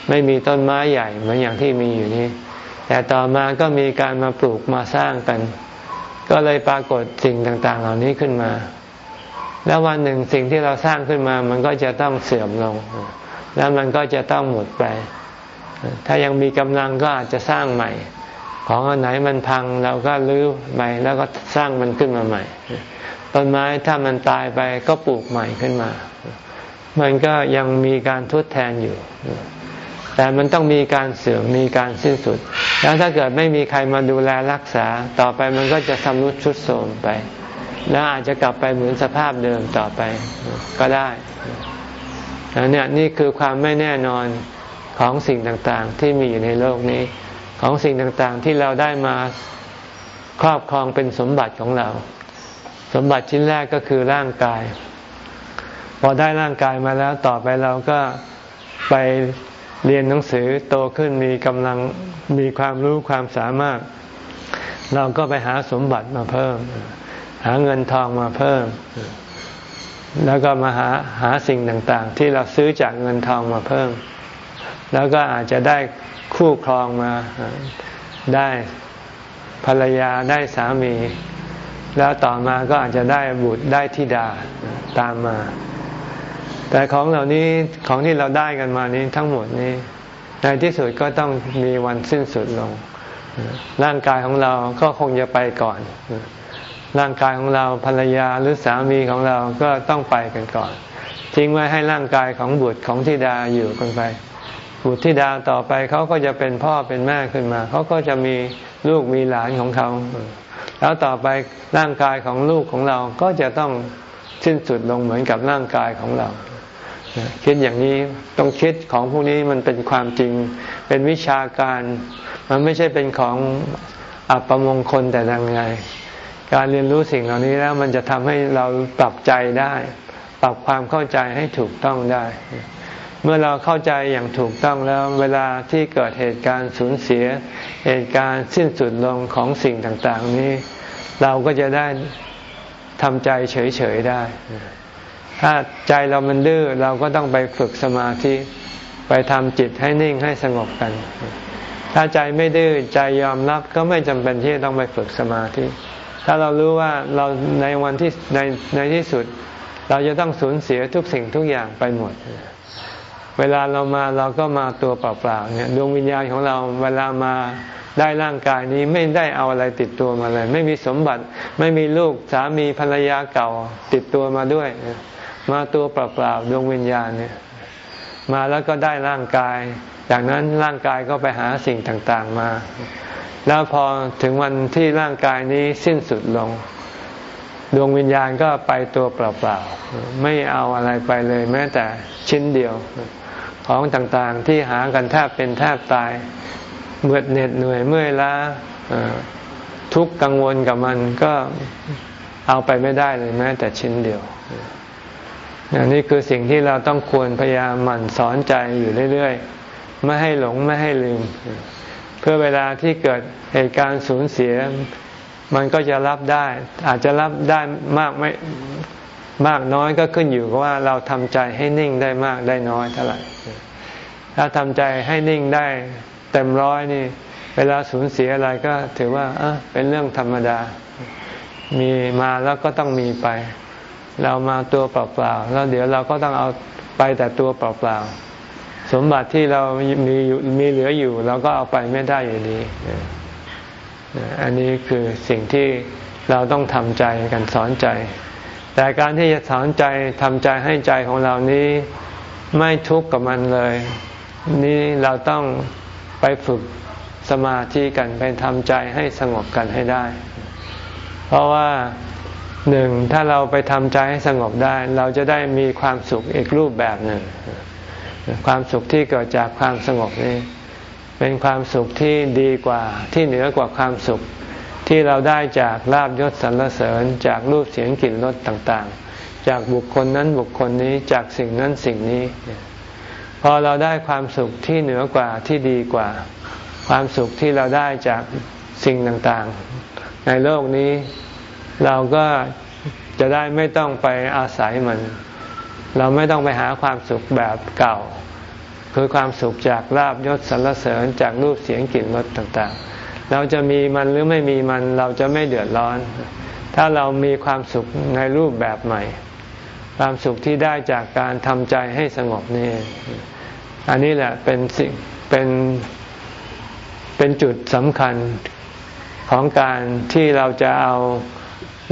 ไม่มีต้นไม้ใหญ่เหมือนอย่างที่มีอยู่นี้ แต่ต่อมาก็มีการมาปลูกมาสร้างกัน ก็เลยปรากฏสิ่งต่าง ๆ เหล่านี้ขึ้นมา แล้ววันหนึ่งสิ่งที่เราสร้างขึ้นมา มันก็จะต้องเสื่อมลง แล้วมันก็จะต้องหมดไป ถ้ายังมีกำลังก็อาจจะสร้างใหม่ ของอันไหนมันพังเราก็รื้อใหม่แล้วก็สร้างมันขึ้นมาใหม่ต้นไม้ถ้ามันตายไปก็ปลูกใหม่ขึ้นมา มันก็ยังมีการทดแทนอยู่ แต่มันต้องมีการเสื่อมมีการสิ้นสุด แล้วถ้าเกิดไม่มีใครมาดูแลรักษา ต่อไปมันก็จะทำรุดชุดโทรมไป แล้วอาจจะกลับไปเหมือนสภาพเดิมต่อไปก็ได้แล้วเนี่ยนี่คือความไม่แน่นอนของสิ่งต่างๆ ที่มีอยู่ในโลกนี้ ของสิ่งต่างๆที่เราได้มาครอบครองเป็นสมบัติของเรา สมบัติชิ้นแรกก็คือร่างกาย พอได้ร่างกายมาแล้วต่อไปเราก็ไป เรียนหนังสือโตขึ้นมีกำลังมีความรู้ความสามารถ เราก็ไปหาสมบัติมาเพิ่ม หาเงินทองมาเพิ่ม แล้วก็มาหาหาสิ่งต่างๆ ที่เราซื้อจากเงินทองมาเพิ่ม แล้วก็อาจจะได้คู่ครองมาได้ภรรยาได้สามี แล้วต่อมาก็อาจจะได้บุตรได้ธิดาตามมา แต่ของเหล่านี้ของที่เราได้กันมานี้ทั้งหมดนี้ ในที่สุดก็ต้องมีวันสิ้นสุดลง ร่างกายของเราก็คงจะไปก่อน ร่างกายของเราภรรยาหรือสามีของเราก็ต้องไปกันก่อน ทิ้งไว้ให้ร่างกายของบุตรของธิดาอยู่กันไป บุตรธิดาต่อไปเขาก็จะเป็นพ่อเป็นแม่ขึ้นมาเขาก็จะมีลูกมีหลานของเขาแล้วต่อไปร่างกายของลูกของเราก็จะต้องสิ้นสุดลงเหมือนกับร่างกายของเรา คิดอย่างนี้ต้องคิดของพวกนี้มันเป็นความจริง เป็นวิชาการ มันไม่ใช่เป็นของอัปมงคลแต่ดังไง การเรียนรู้สิ่งเหล่านี้แล้วมันจะทำให้เราปรับใจได้ ปรับความเข้าใจให้ถูกต้องได้ เมื่อเราเข้าใจอย่างถูกต้องแล้ว เวลาที่เกิดเหตุการณ์สูญเสีย เหตุการณ์สิ้นสุดลงของสิ่งต่างๆนี้ เราก็จะได้ทำใจเฉยๆได้ ถ้าใจเรามันดื้อเราก็ต้องไปฝึกสมาธิไปทำจิตให้นิ่งให้สงบกัน ถ้าใจไม่ดื้อใจยอมรับก็ไม่จำเป็นที่ต้องไปฝึกสมาธิ ถ้าเรารู้ว่าเราในวันที่ในในที่สุด เราจะต้องสูญเสียทุกสิ่งทุกอย่างไปหมด เวลาเรามาเราก็มาตัวเปล่าๆเนี่ยดวงวิญญาณของเราเวลามาได้ร่างกายนี้ไม่ได้เอาอะไรติดตัวมาเลย ไม่มีสมบัติไม่มีลูกสามีภรรยาเก่าติดตัวมาด้วย มาตัวเปล่าๆดวงวิญญาณเนี่ยมาแล้วก็ได้ร่างกาย จากนั้นร่างกายก็ไปหาสิ่งต่างๆมา แล้วพอถึงวันที่ร่างกายนี้สิ้นสุดลง ดวงวิญญาณก็ไปตัวเปล่าๆไม่เอาอะไรไปเลยแม้แต่ชิ้นเดียว ของต่างๆที่หากันแทบเป็นแทบตายเมื่อเหน็ดเหนื่อยเมื่อยล้าทุกข์กังวลกับมันก็เอาไปไม่ได้เลยแม้แต่ชิ้นเดียว นี่คือสิ่งที่เราต้องควรพยายามหมั่นสอนใจอยู่เรื่อยๆ ไม่ให้หลงไม่ให้ลืม เพื่อเวลาที่เกิดเหตุการณ์สูญเสีย มันก็จะรับได้ อาจจะรับได้มากไม่มากน้อยก็ขึ้นอยู่กับว่าเราทำใจให้นิ่งได้มากได้น้อยเท่าไหร่ ถ้าทำใจให้นิ่งได้เต็มร้อยนี่ เวลาสูญเสียอะไรก็ถือว่าเออเป็นเรื่องธรรมดา มีมาแล้วก็ต้องมีไป เรามาตัวเปล่าๆแล้วเดี๋ยวเราก็ต้องเอาไปแต่ตัวเปล่าๆสมบัติที่เรามีมีเหลืออยู่เราก็เอาไปไม่ได้อยู่ดีอันนี้คือสิ่งที่เราต้องทำใจกันสอนใจ แต่การที่จะสอนใจทำใจให้ใจของเรานี้ไม่ทุกข์กับมันเลย นี่เราต้องไปฝึกสมาธิกันไปทำใจให้สงบกันให้ได้ เพราะว่า หนึ่งถ้าเราไปทำใจให้สงบได้ เราจะได้มีความสุขอีกรูปแบบหนึ่ง ความสุขที่เกิดจากความสงบนี้ เป็นความสุขที่ดีกว่าที่เหนือกว่าความสุขที่เราได้จากลาบยศสรรเสริญ จากรูปเสียงกลิ่นรสต่างๆ จากบุคคลนั้นบุคคลนี้จากสิ่งนั้นสิ่งนี้ พอเราได้ความสุขที่เหนือกว่าที่ดีกว่า ความสุขที่เราได้จากสิ่งต่างๆ ในโลกนี้ เราก็จะได้ไม่ต้องไปอาศัยมัน เราไม่ต้องไปหาความสุขแบบเก่า คือความสุขจากลาบยศสรรเสริญจากรูปเสียงกลิ่นรสต่างๆ เราจะมีมันหรือไม่มีมันเราจะไม่เดือดร้อน ถ้าเรามีความสุขในรูปแบบใหม่ ความสุขที่ได้จากการทำใจให้สงบนี่อันนี้แหละเป็นสิ่งเป็นเป็นจุดสำคัญของการที่เราจะเอา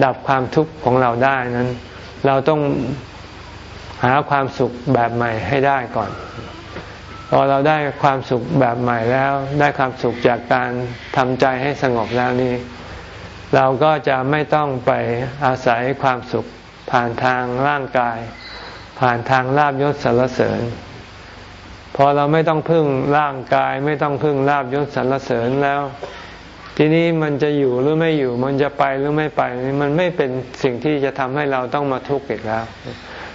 ดับความทุกข์ของเราได้นั้น เราต้องหาความสุขแบบใหม่ให้ได้ก่อน พอเราได้ความสุขแบบใหม่แล้ว ได้ความสุขจากการทำใจให้สงบแล้วนี้เราก็จะไม่ต้องไปอาศัยความสุขผ่านทางร่างกาย ผ่านทางลาบยศสรรเสริญ พอเราไม่ต้องพึ่งร่างกาย ไม่ต้องพึ่งลาบยศสรรเสริญแล้ว ทีนี้มันจะอยู่หรือไม่อยู่ มันจะไปหรือไม่ไป มันไม่เป็นสิ่งที่จะทำให้เราต้องมาทุกข์อีกแล้ว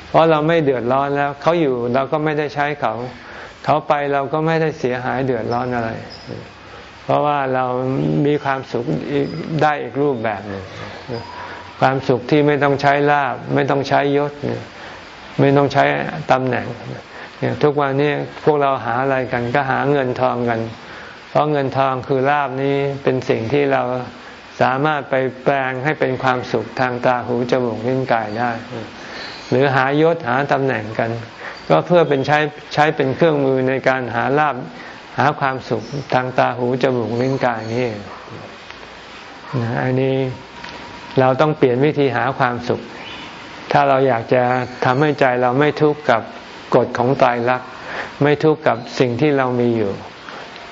เพราะเราไม่เดือดร้อนแล้ว เขาอยู่เราก็ไม่ได้ใช้เขา เขาไปเราก็ไม่ได้เสียหายเดือดร้อนอะไร เพราะว่าเรามีความสุขได้อีกรูปแบบหนึ่งความสุขที่ไม่ต้องใช้ลาบ ไม่ต้องใช้ยศ ไม่ต้องใช้ตำแหน่งทุกวันนี้พวกเราหาอะไรกันก็หาเงินทองกัน ราะเงินทองคือลาบนี้เป็นสิ่งที่เราสามารถไปแปลงให้เป็นความสุขทางตาหูจมูกลิ้นกายได้ หรือหายศหาตำแหน่งกัน ก็เพื่อเป็นใช้ใช้เป็นเครื่องมือในการหาลาบหาความสุขทางตาหูจมูกลิ้นกายนี่นะอันนี้เราต้องเปลี่ยนวิธีหาความสุข ถ้าเราอยากจะทำให้ใจเราไม่ทุกข์กับกฎของตายรัก ไม่ทุกข์กับสิ่งที่เรามีอยู่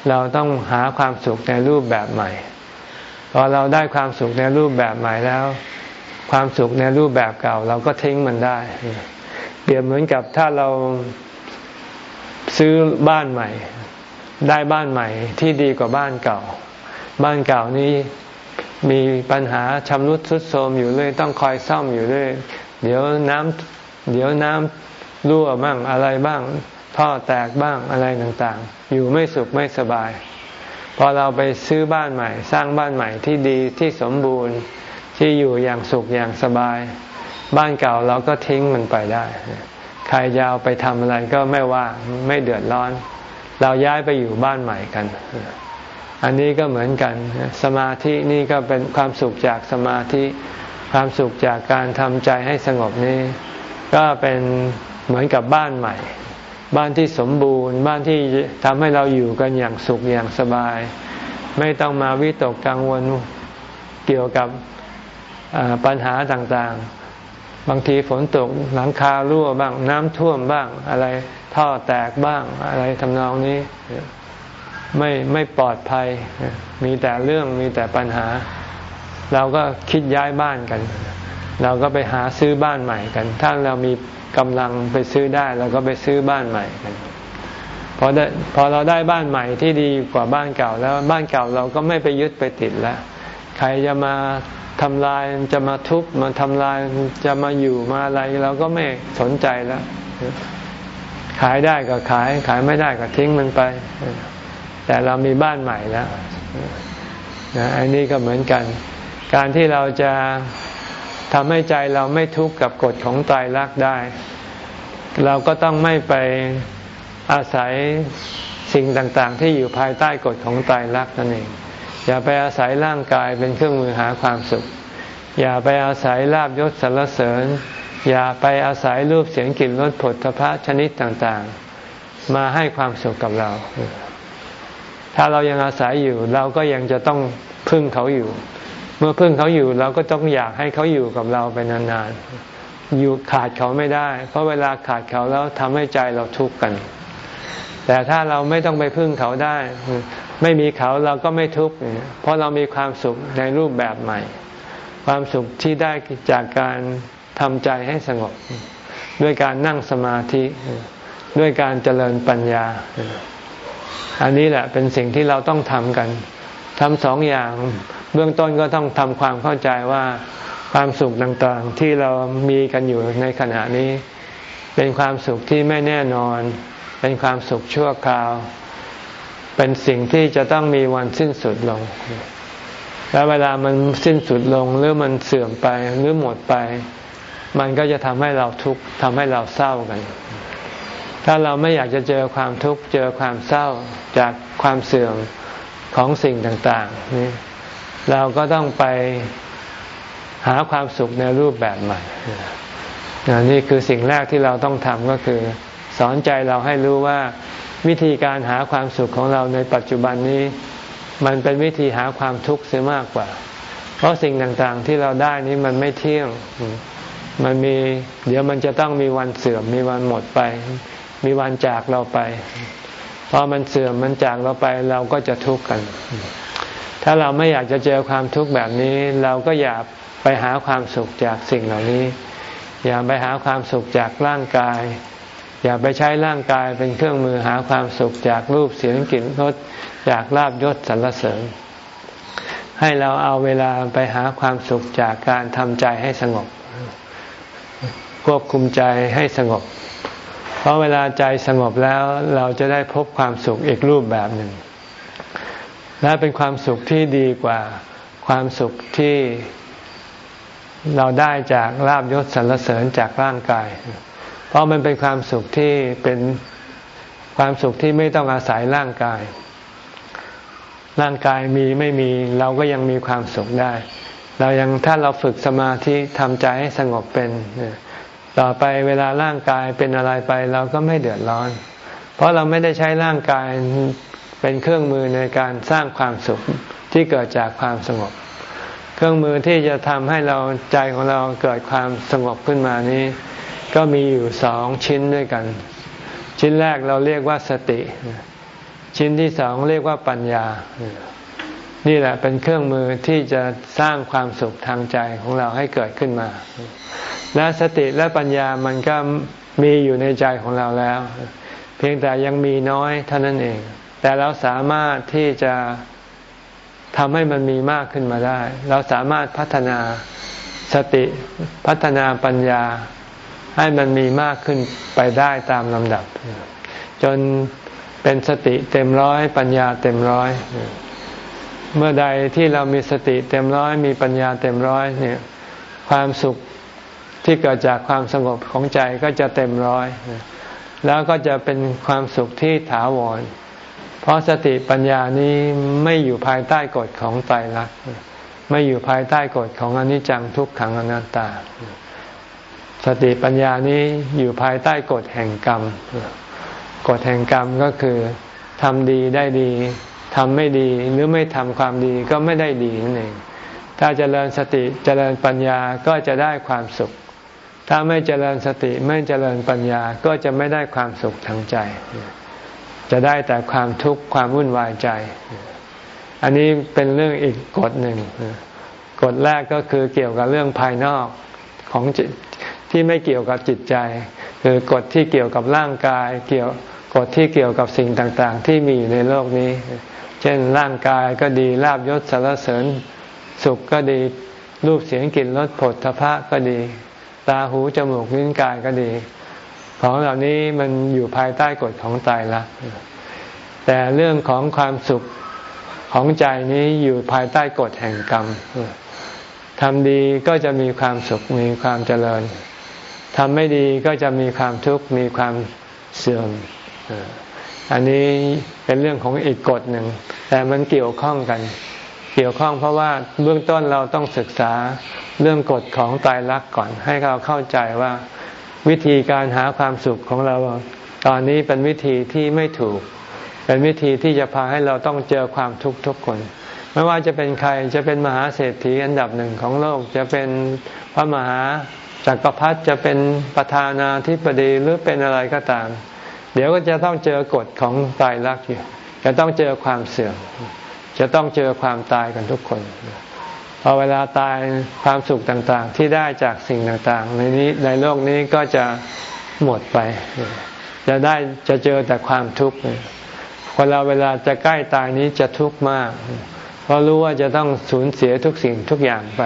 เราต้องหาความสุขในรูปแบบใหม่ พอเราได้ความสุขในรูปแบบใหม่แล้ว ความสุขในรูปแบบเก่า เราก็ทิ้งมันได้ เปรียบเหมือนกับถ้าเราซื้อบ้านใหม่ ได้บ้านใหม่ที่ดีกว่าบ้านเก่า บ้านเก่านี้มีปัญหาชำรุดทรุดโทรมอยู่เลยต้องคอยซ่อมอยู่เลยเดี๋ยวน้ำเดี๋ยวน้ำรั่วบ้างอะไรบ้าง ท่อแตกบ้างอะไรต่างๆ อยู่ไม่สุขไม่สบาย พอเราไปซื้อบ้านใหม่ สร้างบ้านใหม่ที่ดีที่สมบูรณ์ที่อยู่อย่างสุขอย่างสบาย บ้านเก่าเราก็ทิ้งมันไปได้ ใครจะเอาไปทำอะไรก็ไม่ว่าไม่เดือดร้อน เราย้ายไปอยู่บ้านใหม่กัน อันนี้ก็เหมือนกัน สมาธินี่ก็เป็นความสุขจากสมาธิ ความสุขจากการทำใจให้สงบนี้ ก็เป็นเหมือนกับบ้านใหม่ บ้านที่สมบูรณ์ บ้านที่ทำให้เราอยู่กันอย่างสุขอย่างสบาย ไม่ต้องมาวิตกกังวลเกี่ยวกับปัญหาต่างๆ บางทีฝนตกหลังคารั่วบ้างน้ำท่วมบ้าง อะไรท่อแตกบ้างอะไรทำนองนี้ไม่ไม่ปลอดภัย มีแต่เรื่องมีแต่ปัญหา เราก็คิดย้ายบ้านกัน เราก็ไปหาซื้อบ้านใหม่กัน ถ้าเรามี กำลังไปซื้อได้เราก็ไปซื้อบ้านใหม่กันพอได้พอเราได้บ้านใหม่ที่ดีกว่าบ้านเก่าแล้วบ้านเก่าเราก็ไม่ไปยึดไปติดแล้ว ใครจะมาทำลายจะมาทุบมาทำลายจะมาอยู่มาอะไรเราก็ไม่สนใจแล้ว ขายได้ก็ขาย ขายไม่ได้ก็ทิ้งมันไป แต่เรามีบ้านใหม่แล้วนะอันนี้ก็เหมือนกัน การที่เราจะ ทำให้ใจเราไม่ทุกข์กับกฎของตายรักได้ เราก็ต้องไม่ไปอาศัยสิ่งต่างๆ ที่อยู่ภายใต้กฎของตายรักนั่นเอง อย่าไปอาศัยร่างกายเป็นเครื่องมือหาความสุข อย่าไปอาศัยลาบยศสรรเสริญ อย่าไปอาศัยรูปเสียงกลิ่นรสผลพระชนิดต่างๆ มาให้ความสุขกับเรา ถ้าเรายังอาศัยอยู่ เราก็ยังจะต้องพึ่งเขาอยู่ มื่อพึ่งเขาอยู่เราก็ต้องอยากให้เขาอยู่กับเราไปนานๆ อยู่ขาดเขาไม่ได้ เพราะเวลาขาดเขาแล้วทำให้ใจเราทุกข์กัน แต่ถ้าเราไม่ต้องไปพึ่งเขาได้ ไม่มีเขาเราก็ไม่ทุกข์เพราะเรามีความสุขในรูปแบบใหม่ ความสุขที่ได้จากการทำใจให้สงบ ด้วยการนั่งสมาธิด้วยการเจริญปัญญา อันนี้แหละเป็นสิ่งที่เราต้องทำกันทำสองอย่าง เบื้องต้นก็ต้องทำความเข้าใจว่าความสุขต่างๆ ที่เรามีกันอยู่ในขณะนี้ เป็นความสุขที่ไม่แน่นอน เป็นความสุขชั่วคราว เป็นสิ่งที่จะต้องมีวันสิ้นสุดลง แล้วเวลามันสิ้นสุดลงหรือมันเสื่อมไปหรือหมดไป มันก็จะทำให้เราทุกข์ทำให้เราเศร้ากัน ถ้าเราไม่อยากจะเจอความทุกข์เจอความเศร้าจากความเสื่อมของสิ่งต่างๆนี่ เราก็ต้องไปหาความสุขในรูปแบบใหม่นี่คือสิ่งแรกที่เราต้องทำก็คือ สอนใจเราให้รู้ว่าวิธีการหาความสุขของเราในปัจจุบันนี้ มันเป็นวิธีหาความทุกข์เสียมากกว่า เพราะสิ่งต่างๆที่เราได้นี้มันไม่เที่ยง มันมี เดี๋ยวมันจะต้องมีวันเสื่อม มีวันหมดไป มีวันจากเราไป พอมันเสื่อมมันจากเราไปเราก็จะทุกข์กัน ถ้าเราไม่อยากจะเจอความทุกข์แบบนี้ เราก็อย่าไปหาความสุขจากสิ่งเหล่านี้ อย่าไปหาความสุขจากร่างกาย อย่าไปใช้ร่างกายเป็นเครื่องมือหาความสุขจากรูปเสียงกลิ่นรสจากลาบยศสรรเสริญ ให้เราเอาเวลาไปหาความสุขจากการทำใจให้สงบ ควบคุมใจให้สงบ เพราะเวลาใจสงบแล้วเราจะได้พบความสุขอีกรูปแบบหนึ่ง และเป็นความสุขที่ดีกว่าความสุขที่เราได้จากลาบยศสรรเสริญจากร่างกาย เพราะมันเป็นความสุขที่เป็นความสุขที่ไม่ต้องอาศัยร่างกาย ร่างกายมีไม่มีเราก็ยังมีความสุขได้ เรายังถ้าเราฝึกสมาธิทำใจให้สงบเป็น ต่อไปเวลาร่างกายเป็นอะไรไปเราก็ไม่เดือดร้อน เพราะเราไม่ได้ใช้ร่างกาย เป็นเครื่องมือในการสร้างความสุขที่เกิดจากความสงบ เครื่องมือที่จะทำให้เราใจของเราเกิดความสงบขึ้นมานี้ ก็มีอยู่สองชิ้นด้วยกัน ชิ้นแรกเราเรียกว่าสติ ชิ้นที่สองเรียกว่าปัญญา นี่แหละเป็นเครื่องมือที่จะสร้างความสุขทางใจของเราให้เกิดขึ้นมา และสติและปัญญามันก็มีอยู่ในใจของเราแล้ว เพียงแต่ยังมีน้อยเท่านั้นเอง แต่เราสามารถที่จะทำให้มันมีมากขึ้นมาได้ เราสามารถพัฒนาสติพัฒนาปัญญาให้มันมีมากขึ้นไปได้ตามลำดับ จนเป็นสติเต็มร้อย ปัญญาเต็มร้อย เมื่อใดที่เรามีสติเต็มร้อย มีปัญญาเต็มร้อยเนี่ยความสุขที่เกิดจากความสงบของใจก็จะเต็มร้อย แล้วก็จะเป็นความสุขที่ถาวร เพราะสติปัญญานี้ไม่อยู่ภายใต้กฎของไตรลักษณ์ไม่อยู่ภายใต้กฎของอนิจจังทุกขังอนัตตา สติปัญญานี้อยู่ภายใต้กฎแห่งกรรม กฎแห่งกรรมก็คือทำดีได้ดีทำไม่ดีหรือไม่ทำความดีก็ไม่ได้ดีนั่นเอง ถ้าเจริญสติเจริญปัญญาก็จะได้ความสุข ถ้าไม่เจริญสติไม่เจริญปัญญาก็จะไม่ได้ความสุขทางใจ จะได้แต่ความทุกข์ความวุ่นวายใจ อันนี้เป็นเรื่องอีกกฎหนึ่งกฎแรกก็คือเกี่ยวกับเรื่องภายนอกของจิตที่ไม่เกี่ยวกับจิตใจ คือกฎที่เกี่ยวกับร่างกายเกี่ยวกฎที่เกี่ยวกับสิ่งต่างๆ ที่มีอยู่ในโลกนี้ เช่นร่างกายก็ดีลาบยศสารเสริญ สุขก็ดีรูปเสียงกลิ่นรสผลทพะก็ดี ตาหูจมูกลิ้นกายก็ดี ของเหล่านี้มันอยู่ภายใต้กฎของตายละแต่เรื่องของความสุขของใจนี้อยู่ภายใต้กฎแห่งกรรมทำดีก็จะมีความสุขมีความเจริญทำไม่ดีก็จะมีความทุกข์มีความเสื่อมอันนี้เป็นเรื่องของอีกกฎหนึ่ง แต่มันเกี่ยวข้องกัน เกี่ยวข้องเพราะว่าเบื้องต้นเราต้องศึกษาเรื่องกฎของตายรักก่อน ให้เราเข้าใจว่า วิธีการหาความสุขของเราตอนนี้เป็นวิธีที่ไม่ถูก เป็นวิธีที่จะพาให้เราต้องเจอความทุกข์ทุกคน ไม่ว่าจะเป็นใครจะเป็นมหาเศรษฐีอันดับหนึ่งของโลก จะเป็นพระมหาจักรพรรดิจะเป็นประธานาธิบดีหรือเป็นอะไรก็ตาม เดี๋ยวก็จะต้องเจอกฎของตายรักอยู่จะต้องเจอความเสื่อมจะต้องเจอความตายกันทุกคน พอเวลาตายความสุขต่างๆ ที่ได้จากสิ่งต่างๆ ในนี้ในโลกนี้ก็จะหมดไป จะได้จะเจอแต่ความทุกข์คนเราเวลาจะใกล้ตายนี้จะทุกข์มาก เพราะรู้ว่าจะต้องสูญเสียทุกสิ่งทุกอย่างไป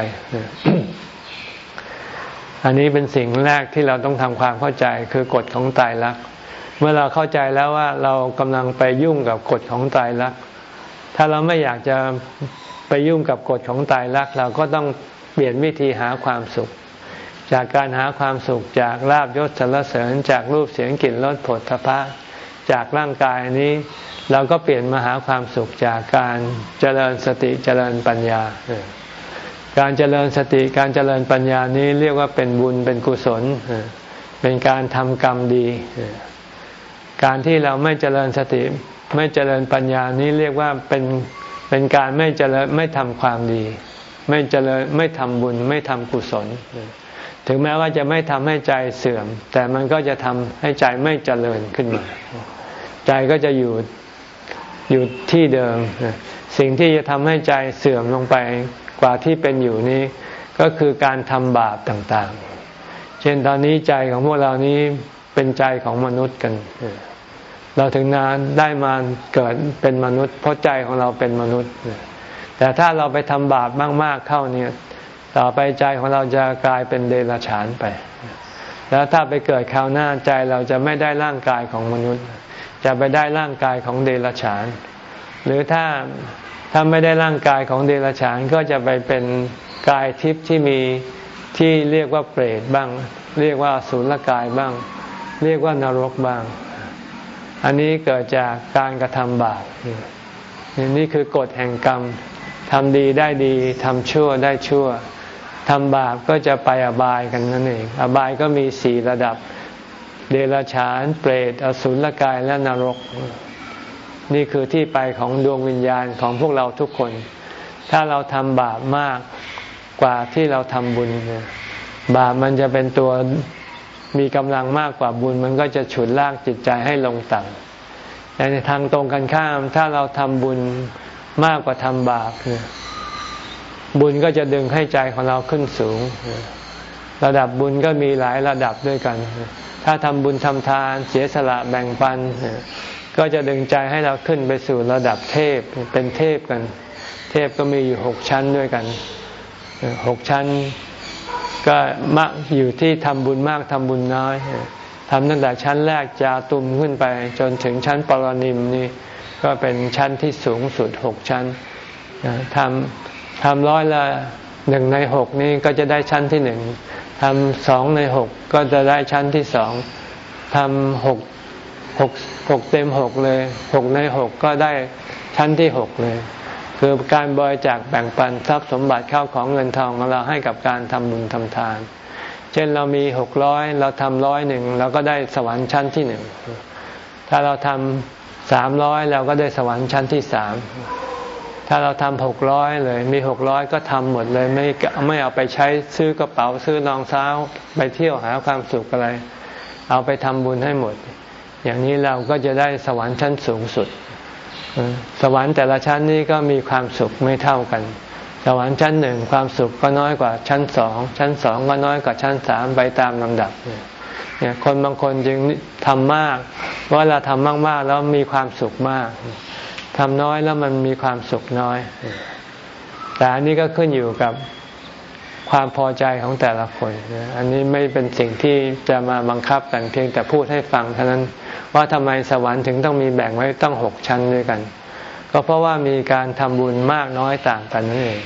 อันนี้เป็นสิ่งแรกที่เราต้องทำความเข้าใจคือกฎของตายรัก เมื่อเราเข้าใจแล้วว่าเรากำลังไปยุ่งกับกฎของตายรัก ถ้าเราไม่อยากจะ ไปยุ่งกับกฎของตายรักเราก็ต้องเปลี่ยนวิธีหาความสุข จากการหาความสุขจากลาบยศสรรเสริญจากรูปเสียงกลิ่นรสผลทพะจากร่างกายนี้ เราก็เปลี่ยนมาหาความสุขจากการเจริญสติเจริญปัญญา การเจริญสติการเจริญปัญญานี้เรียกว่าเป็นบุญเป็นกุศล เป็นการทำกรรมดี การที่เราไม่เจริญสติไม่เจริญปัญญานี้เรียกว่าเป็น เป็นการไม่เจริญไม่ทำความดี ไม่เจริญไม่ทำบุญไม่ทำกุศล ถึงแม้ว่าจะไม่ทำให้ใจเสื่อม แต่มันก็จะทำให้ใจไม่เจริญขึ้นมา ใจก็จะอยู่อยู่ที่เดิม สิ่งที่จะทำให้ใจเสื่อมลงไปกว่าที่เป็นอยู่นี้ ก็คือการทำบาปต่างๆ เช่นตอนนี้ใจของพวกเรานี้เป็นใจของมนุษย์กัน เราถึงนานได้มาเกิดเป็นมนุษย์ เพราะใจของเราเป็นมนุษย์ แต่ถ้าเราไปทำบาปมาก ๆเข้าเนี่ยต่อไปใจของเราจะกลายเป็นเดรัจฉานไป แล้วถ้าไปเกิดคราวหน้าใจเราจะไม่ได้ร่างกายของมนุษย์ จะไปได้ร่างกายของเดรัจฉาน หรือถ้าถ้าไม่ได้ร่างกายของเดรัจฉานก็จะไปเป็นกายทิพย์ที่มีที่เรียกว่าเปรตบ้าง เรียกว่าสุลกายบ้าง เรียกว่านรกบ้าง อันนี้เกิดจากการกระทำบาปนี่คือกฎแห่งกรรมทำดีได้ดีทำชั่วได้ชั่วทำบาปก็จะไปอบายกันนั่นเอง อบายก็มีสี่ระดับ เดรัจฉาน เปรต อสุลกาย และนรก นี่คือที่ไปของดวงวิญญาณของพวกเราทุกคน ถ้าเราทำบาปมากกว่าที่เราทำบุญ บาปมันจะเป็นตัว มีกำลังมากกว่าบุญ มันก็จะฉุดลากจิตใจให้ลงต่ำแต่ในทางตรงกันข้าม ถ้าเราทำบุญมากกว่าทำบาปบุญก็จะดึงให้ใจของเราขึ้นสูง ระดับบุญก็มีหลายระดับด้วยกัน ถ้าทำบุญทำทาน เสียสละแบ่งปัน ก็จะดึงใจให้เราขึ้นไปสู่ระดับเทพเป็นเทพกัน เทพก็มีอยู่หกชั้นด้วยกันหกชั้น ก็มากอยู่ที่ทำบุญมากทำบุญน้อยทำตั้งแต่ชั้นแรกจาตุมขึ้นไป จนถึงชั้นปรนิมนี่ก็เป็นชั้นที่สูงสุดหกชั้นทำทำร้อยละหนึ่งในหกนี่ก็จะได้ชั้นที่หนึ่งทำสองในหกก็จะได้ชั้นที่สองทำหกหกหกเต็มหกเลยหกในหกก็ได้ชั้นที่หกเลย คือการบริจาคแบ่งปันทรัพย์สมบัติเข้าของเงินทองของเราให้กับการทำบุญทำทาน เช่นเรามีหกร้อยเราทำร้อยหนึ่งเราก็ได้สวรรค์ชั้นที่หนึ่งถ้าเราทำสามร้อยเราก็ได้สวรรค์ชั้นที่สามถ้าเราทำหกร้อยเลย มีหกร้อยก็ทำหมดเลยไม่ไม่เอาไปใช้ซื้อกระเป๋าซื้อรองเท้าไปเที่ยวหาความสุขอะไร เอาไปทำบุญให้หมด อย่างนี้เราก็จะได้สวรรค์ชั้นสูงสุด สวรรค์แต่ละชั้นนี้ก็มีความสุขไม่เท่ากัน สวรรค์ชั้นหนึ่งความสุขก็น้อยกว่าชั้นสอง ชั้นสองก็น้อยกว่าชั้นสามไปตามลำดับเนี่ยคนบางคนจึงทำมากว่าเราทำมากๆแล้วมีความสุขมากทำน้อยแล้วมันมีความสุขน้อย แต่อันนี้ก็ขึ้นอยู่กับ ความพอใจของแต่ละคน อันนี้ไม่เป็นสิ่งที่จะมาบังคับกันเพียงแต่พูดให้ฟังเท่านั้นว่าทำไมสวรรค์ถึงต้องมีแบ่งไว้ต้องหกชั้นด้วยกัน ก็เพราะว่ามีการทำบุญมากน้อยต่างกันนั่นเอง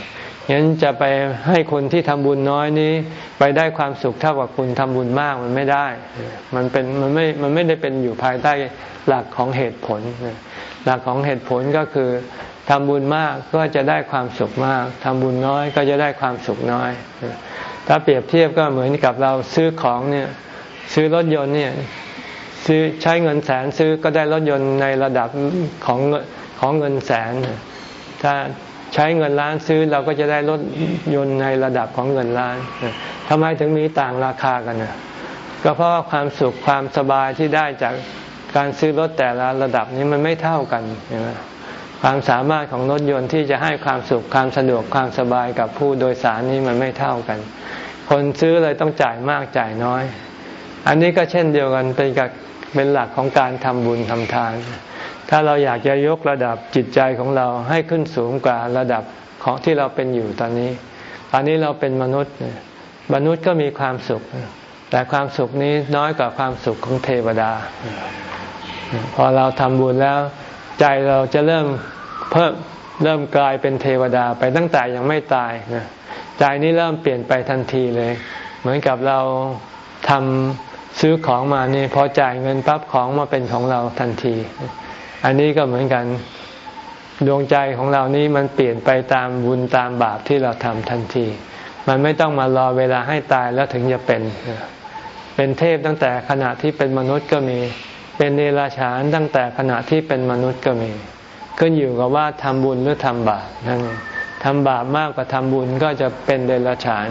งั้นจะไปให้คนที่ทำบุญน้อยนี้ ไปได้ความสุขเท่ากับคุณทำบุญมากมันไม่ได้ มันเป็นมันไม่มันไม่ได้เป็นอยู่ภายใต้หลักของเหตุผล หลักของเหตุผลก็คือ ทำบุญมากก็จะได้ความสุขมากทำบุญน้อยก็จะได้ความสุขน้อย ถ้าเปรียบเทียบก็เหมือนกับเราซื้อของเนี่ยซื้อรถยนต์เนี่ยซื้อใช้เงินแสนซื้อก็ได้รถยนต์ในระดับของของเงินแสน ถ้าใช้เงินล้านซื้อเราก็จะได้รถยนต์ในระดับของเงินล้านทำไมถึงมีต่างราคากันนะก็เพราะความสุขความสบายที่ได้จากการซื้อรถแต่ละระดับนี้มันไม่เท่ากัน ความสามารถของรถยนต์ที่จะให้ความสุขความสะดวกความสบายกับผู้โดยสารนี้มันไม่เท่ากัน คนซื้อเลยต้องจ่ายมากจ่ายน้อย อันนี้ก็เช่นเดียวกันเป็นกับเป็นหลักของการทำบุญทำทาน ถ้าเราอยากจะยกระดับจิตใจของเราให้ขึ้นสูงกว่าระดับของที่เราเป็นอยู่ตอนนี้ ตอนนี้เราเป็นมนุษย์ มนุษย์ก็มีความสุข แต่ความสุขนี้น้อยกว่าความสุขของเทวดา พอเราทำบุญแล้ว ใจเราจะเริ่มเพิ่มเริ่มกลายเป็นเทวดาไปตั้งแต่ยังไม่ตายนะใจนี้เริ่มเปลี่ยนไปทันทีเลย เหมือนกับเราทำซื้อของมานี่พอจ่ายเงินปั๊บของมาเป็นของเราทันที อันนี้ก็เหมือนกันดวงใจของเรานี้มันเปลี่ยนไปตามบุญตามบาปที่เราทำทันที มันไม่ต้องมารอเวลาให้ตายแล้วถึงจะเป็น เป็นเทพตั้งแต่ขณะที่เป็นมนุษย์ก็มี เป็นเนราชานตั้งแต่ขณะที่เป็นมนุษย์ก็มีขึ้นอยู่กับว่าทำบุญหรือทำบาปนั่นเองทำบาปมากกว่าทำบุญก็จะเป็นเดรัจฉาน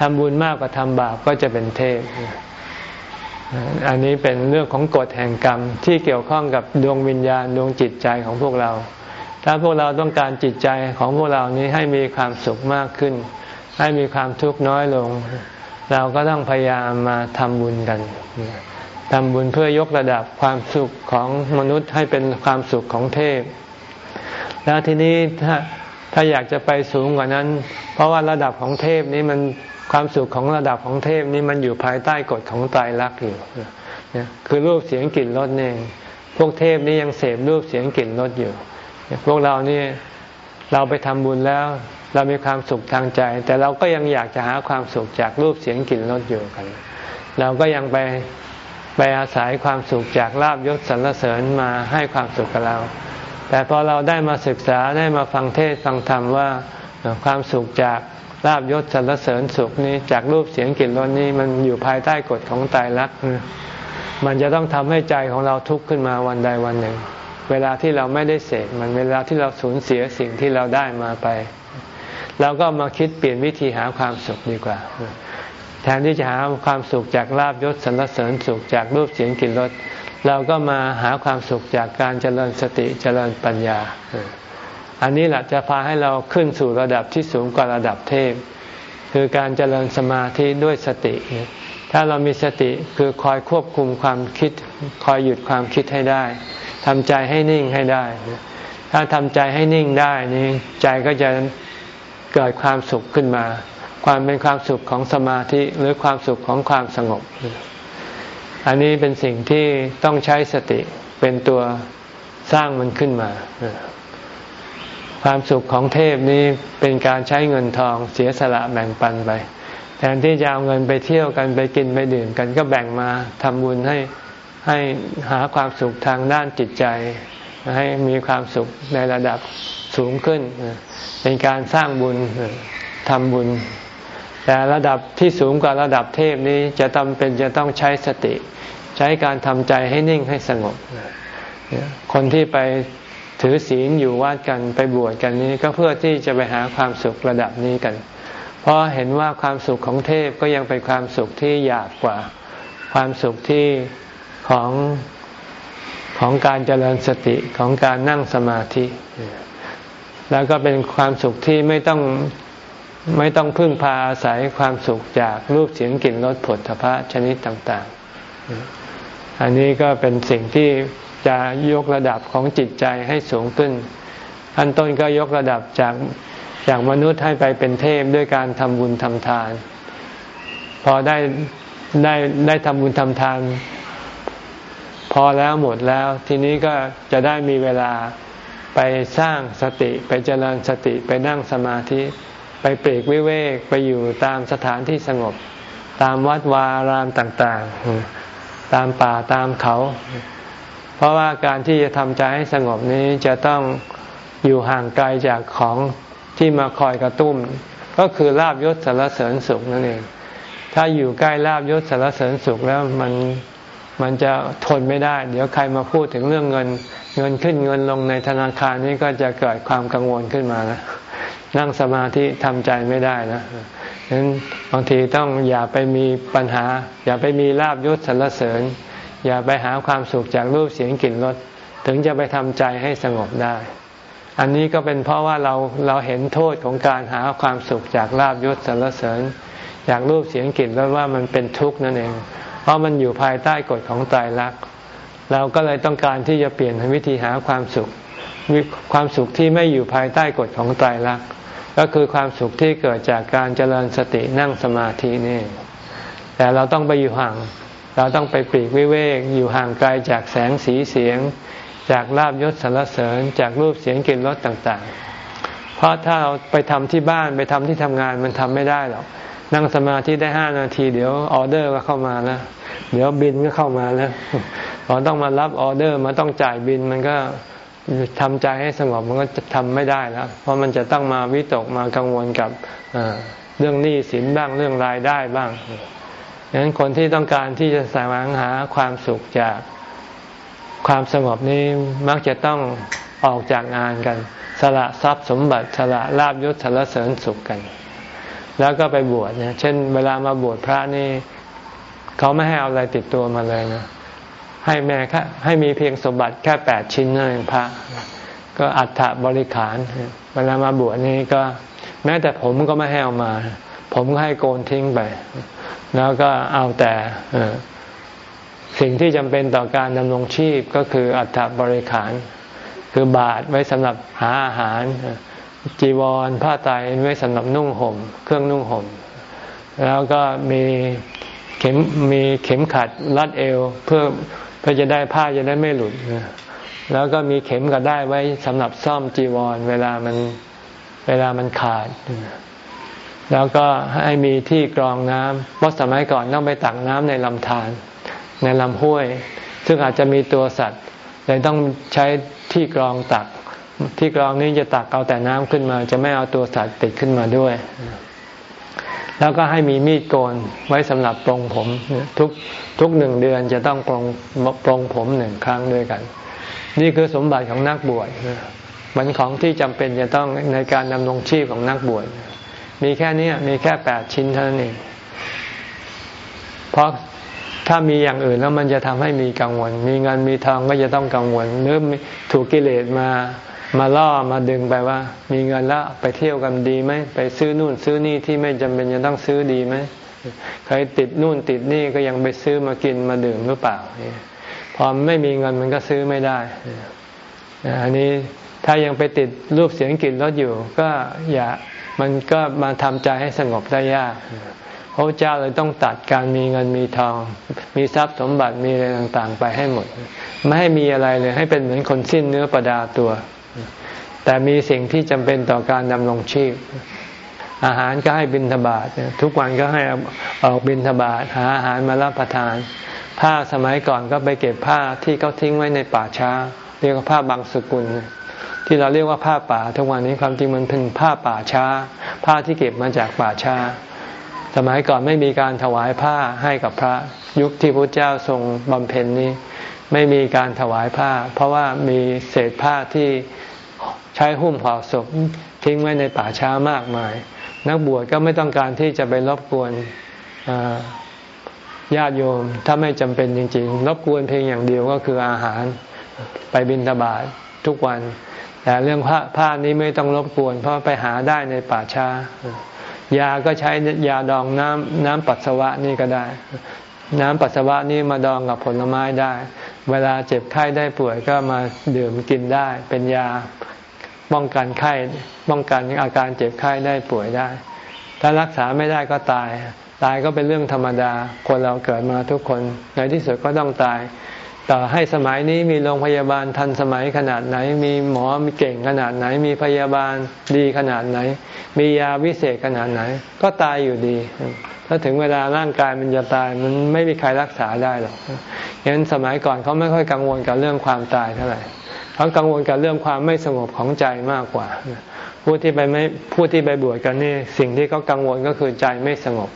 ทำบุญมากกว่าทำบาปก็จะเป็นเทพอันนี้เป็นเรื่องของกฎแห่งกรรมที่เกี่ยวข้องกับดวงวิญญาณดวงจิตใจของพวกเรา ถ้าพวกเราต้องการจิตใจของพวกเรานี้ให้มีความสุขมากขึ้น ให้มีความทุกข์น้อยลง เราก็ต้องพยายามมาทำบุญกัน ทำบุญเพื่อยกระดับความสุขของมนุษย์ให้เป็นความสุขของเทพ แล้วทีนี้ถ้าถ้าอยากจะไปสูงกว่านั้น เพราะว่าระดับของเทพนี้มันความสุขของระดับของเทพนี้มันอยู่ภายใต้กฎของตายรักอยู่คือรูปเสียงกลิ่นรสเองพวกเทพนี้ยังเสพรูปเสียงกลิ่นรสอยู่ พวกเรานี่เราไปทำบุญแล้ว เรามีความสุขทางใจ แต่เราก็ยังอยากจะหาความสุขจากรูปเสียงกลิ่นรสอยู่กัน เราก็ยังไป ไปอาศัยความสุขจากลาบยศสรรเสริญมาให้ความสุขกับเรา แต่พอเราได้มาศึกษาได้มาฟังเทศฟังธรรมว่าความสุขจากลาบยศสรรเสริญสุขนี้จากรูปเสียงกลิ่นรสนี้มันอยู่ภายใต้กฎของตายรักมันจะต้องทำให้ใจของเราทุกข์ขึ้นมาวันใดวันหนึ่ง เวลาที่เราไม่ได้เสกมันเวลาที่เราสูญเสียสิ่งที่เราได้มาไปเราก็มาคิดเปลี่ยนวิธีหาความสุขดีกว่า แทนที่จะหาความสุขจากลาบยศสรรเสริญสุขจากรูปเสียงกลิ่นรสเราก็มาหาความสุขจากการเจริญสติเจริญปัญญา อันนี้แหละจะพาให้เราขึ้นสู่ระดับที่สูงกว่าระดับเทพ คือการเจริญสมาธิด้วยสติ ถ้าเรามีสติคือคอยควบคุมความคิด คอยหยุดความคิดให้ได้ทำใจให้นิ่งให้ได้ ถ้าทำใจให้นิ่งได้นี่ใจก็จะเกิดความสุขขึ้นมา ความเป็นความสุขของสมาธิหรือความสุขของความสงบ อันนี้เป็นสิ่งที่ต้องใช้สติเป็นตัวสร้างมันขึ้นมา ความสุขของเทพนี้เป็นการใช้เงินทองเสียสละแบ่งปันไป แทนที่จะเอาเงินไปเที่ยวกันไปกินไปดื่มกันก็แบ่งมาทำบุญให้ให้หาความสุขทางด้านจิตใจ ให้มีความสุขในระดับสูงขึ้น เป็นการสร้างบุญทำบุญ แต่ระดับที่สูงกว่าระดับเทพนี้จะจำเป็นจะต้องใช้สติ ใช้การทำใจให้นิ่งให้สงบ คนที่ไปถือศีลอยู่วัดกันไปบวชกันนี้ก็เพื่อที่จะไปหาความสุขระดับนี้กัน เพราะเห็นว่าความสุขของเทพก็ยังเป็นความสุขที่ยากกว่า ความสุขที่ของของการเจริญสติของการนั่งสมาธิ แล้วก็เป็นความสุขที่ไม่ต้อง ไม่ต้องพึ่งพาอาศัยความสุขจากรูปเสียงกลิ่นรสผลพระชนิดต่างๆ อันนี้ก็เป็นสิ่งที่จะยกระดับของจิตใจให้สูงขึ้นอันต้นก็ยกระดับจากจากมนุษย์ให้ไปเป็นเทพด้วยการทำบุญทำทาน พอได้ได้ได้ทำบุญทำทาน พอแล้วหมดแล้ว ทีนี้ก็จะได้มีเวลาไปสร้างสติไปเจริญสติไปนั่งสมาธิ ไปเปรกวิเวกไปอยู่ตามสถานที่สงบ ตามวัดวารามต่างๆ ตามป่าตามเขา เพราะว่าการที่จะทำใจให้สงบนี้จะต้องอยู่ห่างไกลจากของที่มาคอยกระตุ้ม ก็คือลาบยศสารเสริญสุขนั่นเอง ถ้าอยู่ใกล้ลาบยศสารเสริญสุขแล้วมันมันจะทนไม่ได้ เดี๋ยวใครมาพูดถึงเรื่องเงิน เงินขึ้นเงินลงในธนาคารนี้ก็จะเกิดความกังวลขึ้นมานะ นั่งสมาธิทำใจไม่ได้นะฉะนั้นบางทีต้องอย่าไปมีปัญหา อย่าไปมีลาบยศสรรเสริญ อย่าไปหาความสุขจากรูปเสียงกลิ่นรสถึงจะไปทำใจให้สงบได้ อันนี้ก็เป็นเพราะว่าเราเราเห็นโทษของการหาความสุขจากลาบยศสรรเสริญ จากรูปเสียงกลิ่นแล้วว่ามันเป็นทุกข์นั่นเอง เพราะมันอยู่ภายใต้กฎของตายรัก เราก็เลยต้องการที่จะเปลี่ยนวิธีหาความสุข ความสุขที่ไม่อยู่ภายใต้กฎของไตายรักษณ์ก็คือความสุขที่เกิดจากการเจริญสตินั่งสมาธินี่ แต่เราต้องไปอยู่ห่าง เราต้องไปปลีกวิเวกอยู่ห่างไกลจากแสงสีเสียง จากลาบยศสรรเสริญ จากรูปเสียงกลิ่นรสต่างๆ เพราะถ้าเราไปทำที่บ้านไปทำที่ทำงานมันทำไม่ได้หรอกนั่งสมาธิได้ห้านาที เดี๋ยวออเดอร์ก็เข้ามาแล้วเดี๋ยวบินก็เข้ามาแล้วพอต้องมารับออเดอร์มาต้องจ่ายบินมันก็ ทำใจให้สงบมันก็จะทำไม่ได้แล้ว เพราะมันจะต้องมาวิตกมากังวลกับเรื่องหนี้สินบ้างเรื่องรายได้บ้างดังนั้นคนที่ต้องการที่จะแสวงหาความสุขจากความสงบนี้มักจะต้องออกจากงานกัน สละทรัพย์สมบัติสละลาบยศสารเสริญสุขกัน แล้วก็ไปบวชเนี่ยเช่น เวลามาบวชพระนี่เขาไม่ให้เอาอะไรติดตัวมาเลยนะ ให้แม่ค่ให้มีเพียงสมบัติแค่แปดชิ้นนั่นเองพระ ก็อัฐบริขาร เวลามาบวชนี่ก็ แม้แต่ผมก็ไม่ให้เอามา ผมก็ให้โกนทิ้งไป แล้วก็เอาแต่สิ่งที่จำเป็นต่อการดำรงชีพก็คืออัฐบริขาร คือบาทไว้สำหรับหาอาหาร จีวรผ้าไตรไว้สำหรับนุ่งห่ม เครื่องนุ่งห่ม แล้วก็มีเข็มมีเข็มขัดรัดเอวเพื่อ เพื่อจะได้ผ้าจะได้ไม่หลุดแล้วก็มีเข็มก็ได้ไว้สำหรับซ่อมจีวร เวลามันเวลามันขาด แล้วก็ให้มีที่กรองน้ำเพราะสมัยก่อนต้องไปตักน้ำในลำธารในลำห้วย ซึ่งอาจจะมีตัวสัตว์เลยต้องใช้ที่กรองตัก ที่กรองนี้จะตักเอาแต่น้ำขึ้นมา จะไม่เอาตัวสัตว์ติดขึ้นมาด้วย แล้วก็ให้มีมีดโกนไว้สำหรับปรงผมทุกทุกหนึ่งเดือนจะต้องปรงปรงผมหนึ่งครั้งด้วยกัน นี่คือสมบัติของนักบวชมันของที่จำเป็นจะต้องในการดำรงชีพของนักบวชมีแค่นี้มีแค่แปดชิ้นเท่านั้นเองเพราะถ้ามีอย่างอื่นแล้วมันจะทำให้มีกังวล มีเงินมีทองก็จะต้องกังวลหรือถูกกิเลสมา มาล่อมาดึงไปว่า มีเงินแล้วไปเที่ยวกันดีไหมไปซื้อนู่นซื้อนี่ที่ไม่จำเป็นจะต้องซื้อดีไหมใครติดนู่นติดนี่ก็ยังไปซื้อมากินมาดื่มหรือเปล่าพอไม่มีเงินมันก็ซื้อไม่ได้อันนี้ถ้ายังไปติดรูปเสียงกลิ่นรสอยู่ ก็อย่ามันก็มาทำใจให้สงบได้ยากพระเจ้าเลยต้องตัดการมีเงินมีทอง มีทรัพย์สมบัติมีอะไรต่างๆ ไปให้หมด ไม่ให้มีอะไรเลย ให้เป็นเหมือนคนสิ้นเนื้อประดาตัว แต่มีสิ่งที่จำเป็นต่อการดำรงชีพ อาหารก็ให้บิณฑบาตทุกวันก็ให้ออกบิณฑบาตหาอาหารมารับประทาน ผ้าสมัยก่อนก็ไปเก็บผ้าที่เขาทิ้งไว้ในป่าช้า เรียกว่าผ้าบางสกุล ที่เราเรียกว่าผ้าป่า ทุกวันนี้ความจริงมันเป็นผ้าป่าช้า ผ้าที่เก็บมาจากป่าช้า สมัยก่อนไม่มีการถวายผ้าให้กับพระยุคที่พระเจ้าทรงบำเพ็ญนี้ ไม่มีการถวายผ้า เพราะว่ามีเศษผ้าที่ ใช้หุ้มห่อศพทิ้งไว้ในป่าช้ามากมาย นักบวชก็ไม่ต้องการที่จะไปรบกวนญาติโยมถ้าไม่จำเป็นจริง ๆ รบกวนเพียงอย่างเดียวก็คืออาหารไปบิณฑบาตทุกวัน แต่เรื่องผ้าผ้านี้ไม่ต้องรบกวน เพราะไปหาได้ในป่าช้ายาก็ใช้ยาดองน้ำน้ำปัสสาวะนี่ก็ได้ น้ำปัสสาวะนี่มาดองกับผลไม้ได้ เวลาเจ็บไข้ได้ป่วยก็มาดื่มกินได้ เป็นยา ป้องกันไข้ป้องกันอาการเจ็บไข้ได้ป่วยได้ ถ้ารักษาไม่ได้ก็ตาย ตายก็เป็นเรื่องธรรมดา คนเราเกิดมาทุกคนในที่สุดก็ต้องตาย ต่อให้สมัยนี้มีโรงพยาบาลทันสมัยขนาดไหน มีหมอมีเก่งขนาดไหน มีพยาบาลดีขนาดไหน มียาวิเศษขนาดไหน ก็ตายอยู่ดีถ้าถึงเวลาร่างกายมันจะตายมันไม่มีใครรักษาได้หรอกฉะนั้นสมัยก่อนเขาไม่ค่อยกังวลกับเรื่องความตายเท่าไหร่ เขากังวลกับเรื่องความไม่สงบของใจมากกว่า ผู้ที่ไปไม่ผู้ที่ไปบวชกันนี่สิ่งที่เขากังวลก็คือใจไม่สงบ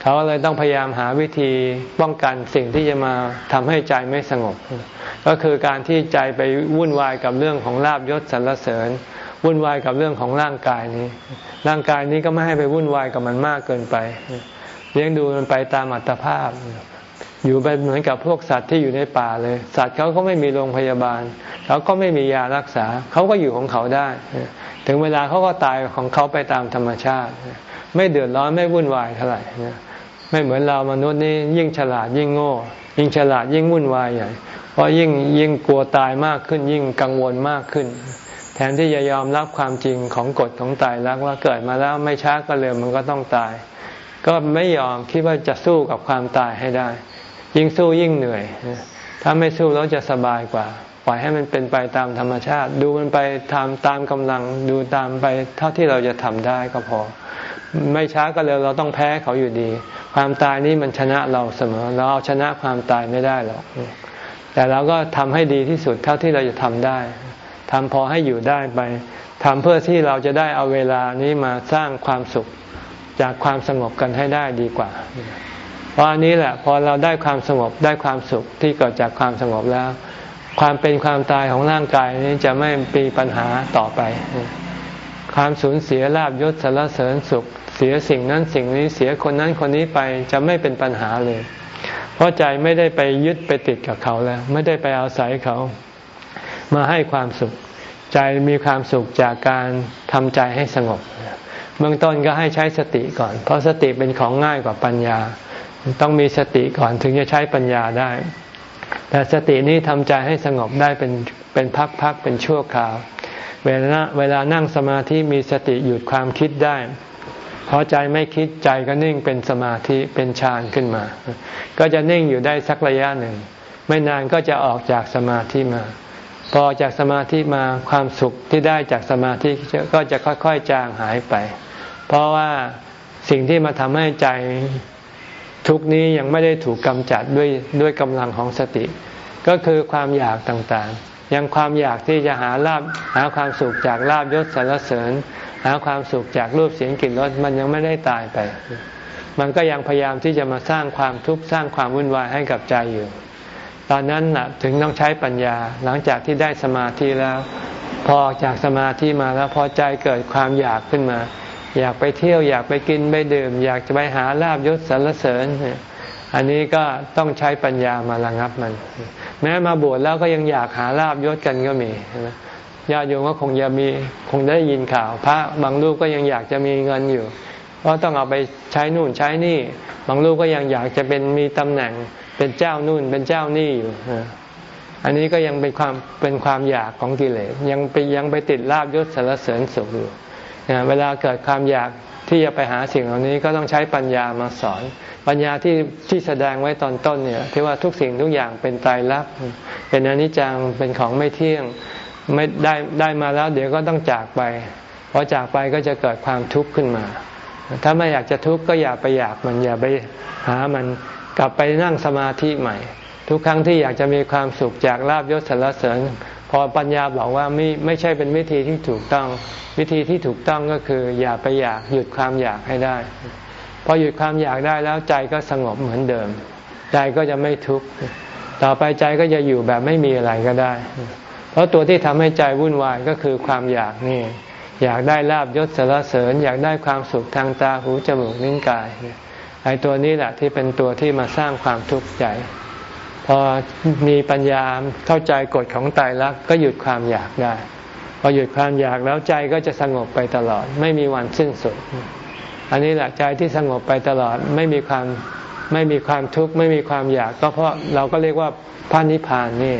เขาเลยต้องพยายามหาวิธีป้องกันสิ่งที่จะมาทำให้ใจไม่สงบ ก็คือการที่ใจไปวุ่นวายกับเรื่องของลาบยศสรรเสริญ วุ่นวายกับเรื่องของร่างกายนี้ ร่างกายนี้ก็ไม่ให้ไปวุ่นวายกับมันมากเกินไป เลี้ยงดูมันไปตามอัตภาพ อยู่ไปเหมือนกับพวกสัตว์ที่อยู่ในป่าเลย สัตว์เขาก็ไม่มีโรงพยาบาลเขาก็ไม่มียารักษาเขาก็อยู่ของเขาได้ ถึงเวลาเขาก็ตายของเขาไปตามธรรมชาติ ไม่เดือดร้อนไม่วุ่นวายเท่าไหร่ไม่เหมือนเรามนุษย์นี่ยิ่งฉลาดยิ่งโง่ ยิ่งฉลาดยิ่งวุ่นวายใหญ่เพราะยิ่งยิ่งกลัวตายมากขึ้น ยิ่งกังวลมากขึ้น แทนที่จะยอมรับความจริงของกฎของตายรักว่าเกิดมาแล้วไม่ช้าก็เร็วมันก็ต้องตาย ก็ไม่ยอมคิดว่าจะสู้กับความตายให้ได้ ยิ่งสู้ยิ่งเหนื่อย ถ้าไม่สู้แล้วจะสบายกว่า ปล่อยให้มันเป็นไปตามธรรมชาติ ดูมันไปทำตามกำลัง ดูตามไปเท่าที่เราจะทำได้ก็พอ ไม่ช้าก็เร็วเราต้องแพ้เขาอยู่ดี ความตายนี้มันชนะเราเสมอ เราเอาชนะความตายไม่ได้หรอกแต่เราก็ทำให้ดีที่สุดเท่าที่เราจะทำได้ทำพอให้อยู่ได้ไปทำเพื่อที่เราจะได้เอาเวลานี้มาสร้างความสุขจากความสงบกันให้ได้ดีกว่า เพราะอันนี้แหละพอเราได้ความสงบได้ความสุขที่เกิดจากความสงบแล้ว ความเป็นความตายของร่างกายนี้จะไม่มีปัญหาต่อไป ความสูญเสียลาบยศสารเสริญสุข เสียสิ่งนั้นสิ่งนี้เสียคนนั้นคนนี้ไปจะไม่เป็นปัญหาเลย เพราะใจไม่ได้ไปยึดไปติดกับเขาแล้ว ไม่ได้ไปอาศัยเขามาให้ความสุข ใจมีความสุขจากการทำใจให้สงบเบื้องต้นก็ให้ใช้สติก่อน เพราะสติเป็นของง่ายกว่าปัญญา ต้องมีสติก่อนถึงจะใช้ปัญญาได้ แต่สตินี้ทำใจให้สงบได้เป็นเป็นพักๆเป็นชั่วคราว เวลาเวลานั่งสมาธิมีสติหยุดความคิดได้พอใจไม่คิดใจก็นิ่งเป็นสมาธิเป็นฌานขึ้นมา ก็จะนิ่งอยู่ได้สักระยะหนึ่ง ไม่นานก็จะออกจากสมาธิมา พอจากสมาธิมาความสุขที่ได้จากสมาธิก็จะค่อยๆจางหายไป เพราะว่าสิ่งที่มาทำให้ใจ ทุกนี้ยังไม่ได้ถูกกำจัดด้วยด้วยกำลังของสติ ก็คือความอยากต่างๆ ยังความอยากที่จะหาลาบหาความสุขจากลาบยศสารเสริญ หาความสุขจากรูปเสียงกลิ่นรสมันยังไม่ได้ตายไป มันก็ยังพยายามที่จะมาสร้างความทุกข์สร้างความวุ่นวายให้กับใจอยู่ ตอนนั้นนะถึงต้องใช้ปัญญาหลังจากที่ได้สมาธิแล้ว พอจากสมาธิมาแล้วพอใจเกิดความอยากขึ้นมา อยากไปเที่ยวอยากไปกินไปดื่ม อยากจะไปหาลาบยศสรรเสริญ อันนี้ก็ต้องใช้ปัญญามาระงับมัน แม้มาบวชแล้วก็ยังอยากหาลาบยศกันก็มีญาติโยมก็คงจะมีคงได้ยินข่าว พระบางรูปก็ยังอยากจะมีเงินอยู่เพราะต้องเอาไปใช้นู่นใช้นี่ บางรูปก็ยังอยากจะเป็นมีตำแหน่ง เป็นเจ้านู่นเป็นเจ้านี่อยู่อันนี้ก็ยังเป็นความเป็นความอยากของกิเลสยังไปยังไปติดลาบยศสารเสริญสุขอยู่ เวลาเกิดความอยากที่จะไปหาสิ่งเหล่านี้ก็ต้องใช้ปัญญามาสอน ปัญญาที่ที่แสดงไว้ตอนต้นเนี่ยที่ว่าทุกสิ่งทุกอย่างเป็นตายรักเป็นอนิจจังเป็นของไม่เที่ยงไม่ได้ได้มาแล้ว เดี๋ยวก็ต้องจากไปพอจากไปก็จะเกิดความทุกข์ขึ้นมา ถ้าไม่อยากจะทุกข์ก็อย่าไปอยากมันอย่าไปหามันกลับไปนั่งสมาธิใหม่ ทุกครั้งที่อยากจะมีความสุขจากลาบยศสรรเสริญ พอปัญญาบอกว่าไม่ไม่ใช่เป็นวิธีที่ถูกต้อง วิธีที่ถูกต้องก็คือ อย่าไปอยากหยุดความอยากให้ได้ พอหยุดความอยากได้แล้วใจก็สงบเหมือนเดิม ใจก็จะไม่ทุกข์ต่อไปใจก็จะอยู่แบบไม่มีอะไรก็ได้ เพราะตัวที่ทำให้ใจวุ่นวายก็คือความอยากนี่ อยากได้ลาบยศสารเสริญ อยากได้ความสุขทางตาหูจมูกนิ้วกายไอ้ตัวนี้แหละที่เป็นตัวที่มาสร้างความทุกข์ใจ พอมีปัญญาเข้าใจกฎของตายรักก็หยุดความอยากได้ พอหยุดความอยากแล้วใจก็จะสงบไปตลอด ไม่มีวันสิ้นสุด อันนี้แหละใจที่สงบไปตลอดไม่มีความไม่มีความทุกข์ไม่มีความอยากก็เพราะเราก็เรียกว่าพระนิพพานนี่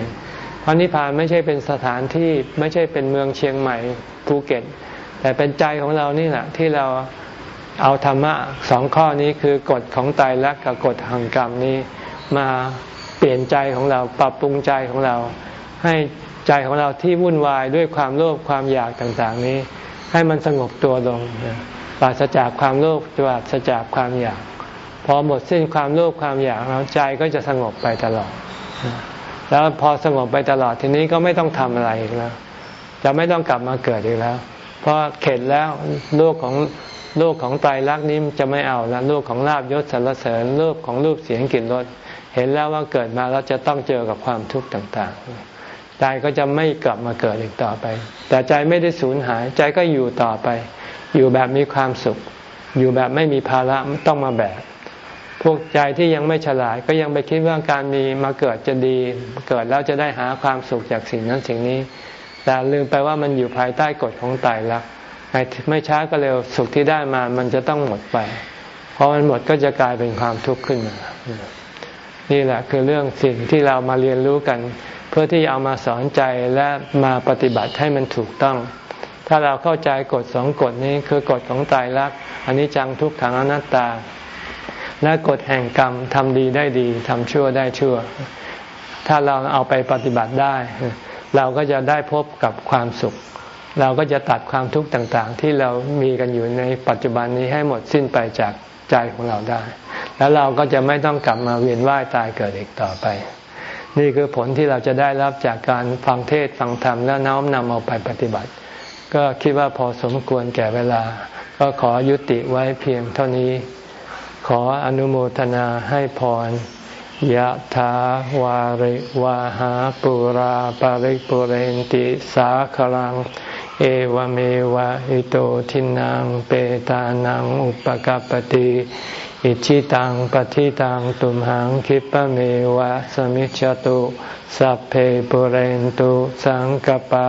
พระนิพพานไม่ใช่เป็นสถานที่ไม่ใช่เป็นเมืองเชียงใหม่ภูเก็ต แต่เป็นใจของเรานี่แหละที่เราเอาธรรมะสองข้อนี้คือกฎของตายรักกับกฎแห่งกรรมนี้มา ปลี่ยนใจของเราปรับปรุงใจของเรา ให้ใจของเราที่วุ่นวายด้วยความโลภความอยากต่างๆนี้ ให้มันสงบตัวลงปราศจากความโลภปราศจากความอยาก พอหมดสิ้นความโลภความอยากแล้วใจก็จะสงบไปตลอด แล้วพอสงบไปตลอดทีนี้ก็ไม่ต้องทำอะไรอีกแล้ว จะไม่ต้องกลับมาเกิดอีกแล้ว เพราะเข็ดแล้วโลกของโลกของไตรลักษณ์นี้จะไม่เอาแล้วโลกของลาบยศสรรเสริญโลกของรูปเสียงกลิ่นรส เห็นแล้วว่าเกิดมาแล้วจะต้องเจอกับความทุกข์ต่างๆ ใจก็จะไม่กลับมาเกิดอีกต่อไป แต่ใจไม่ได้สูญหาย ใจก็อยู่ต่อไป อยู่แบบมีความสุข อยู่แบบไม่มีภาระต้องมาแบกพวกใจที่ยังไม่ฉลาดก็ยังไปคิดว่าการมีมาเกิดจะดี เกิดแล้วจะได้หาความสุขจากสิ่งนั้นสิ่งนี้ แต่ลืมไปว่ามันอยู่ภายใต้กฎของตายรักไม่ช้าก็เร็วสุขที่ได้มามันจะต้องหมดไปพอมันหมดก็จะกลายเป็นความทุกข์ขึ้นมา นี่แหละคือเรื่องสิ่งที่เรามาเรียนรู้กัน เพื่อที่เอามาสอนใจและมาปฏิบัติให้มันถูกต้อง ถ้าเราเข้าใจกฎสองกฎนี้คือกฎของตายรักอันนี้จังทุกขังอนัตตา และกฎแห่งกรรมทำดีได้ดีทำชั่วได้ชั่ว ถ้าเราเอาไปปฏิบัติได้ เราก็จะได้พบกับความสุข เราก็จะตัดความทุกข์ต่างๆ ที่เรามีกันอยู่ในปัจจุบันนี้ให้หมดสิ้นไปจาก ใจของเราได้ แล้วเราก็จะไม่ต้องกลับมาเวียนว่ายตายเกิดอีกต่อไป นี่คือผลที่เราจะได้รับจากการฟังเทศฟังธรรมและน้อมนำเอาไปปฏิบัติ ก็คิดว่าพอสมควรแก่เวลา ก็ขอยุติไว้เพียงเท่านี้ ขออนุโมทนาให้พรยะถาวาริวาหาปุราปาริปุเรนติสาคลัง เอวเมวะอิโตทินังเปตานังอุปกัปติอิชิตังปฏิตังตุมหังคิปะเมวะสมิจฉตุสัพเพปุเรนตุสังกปา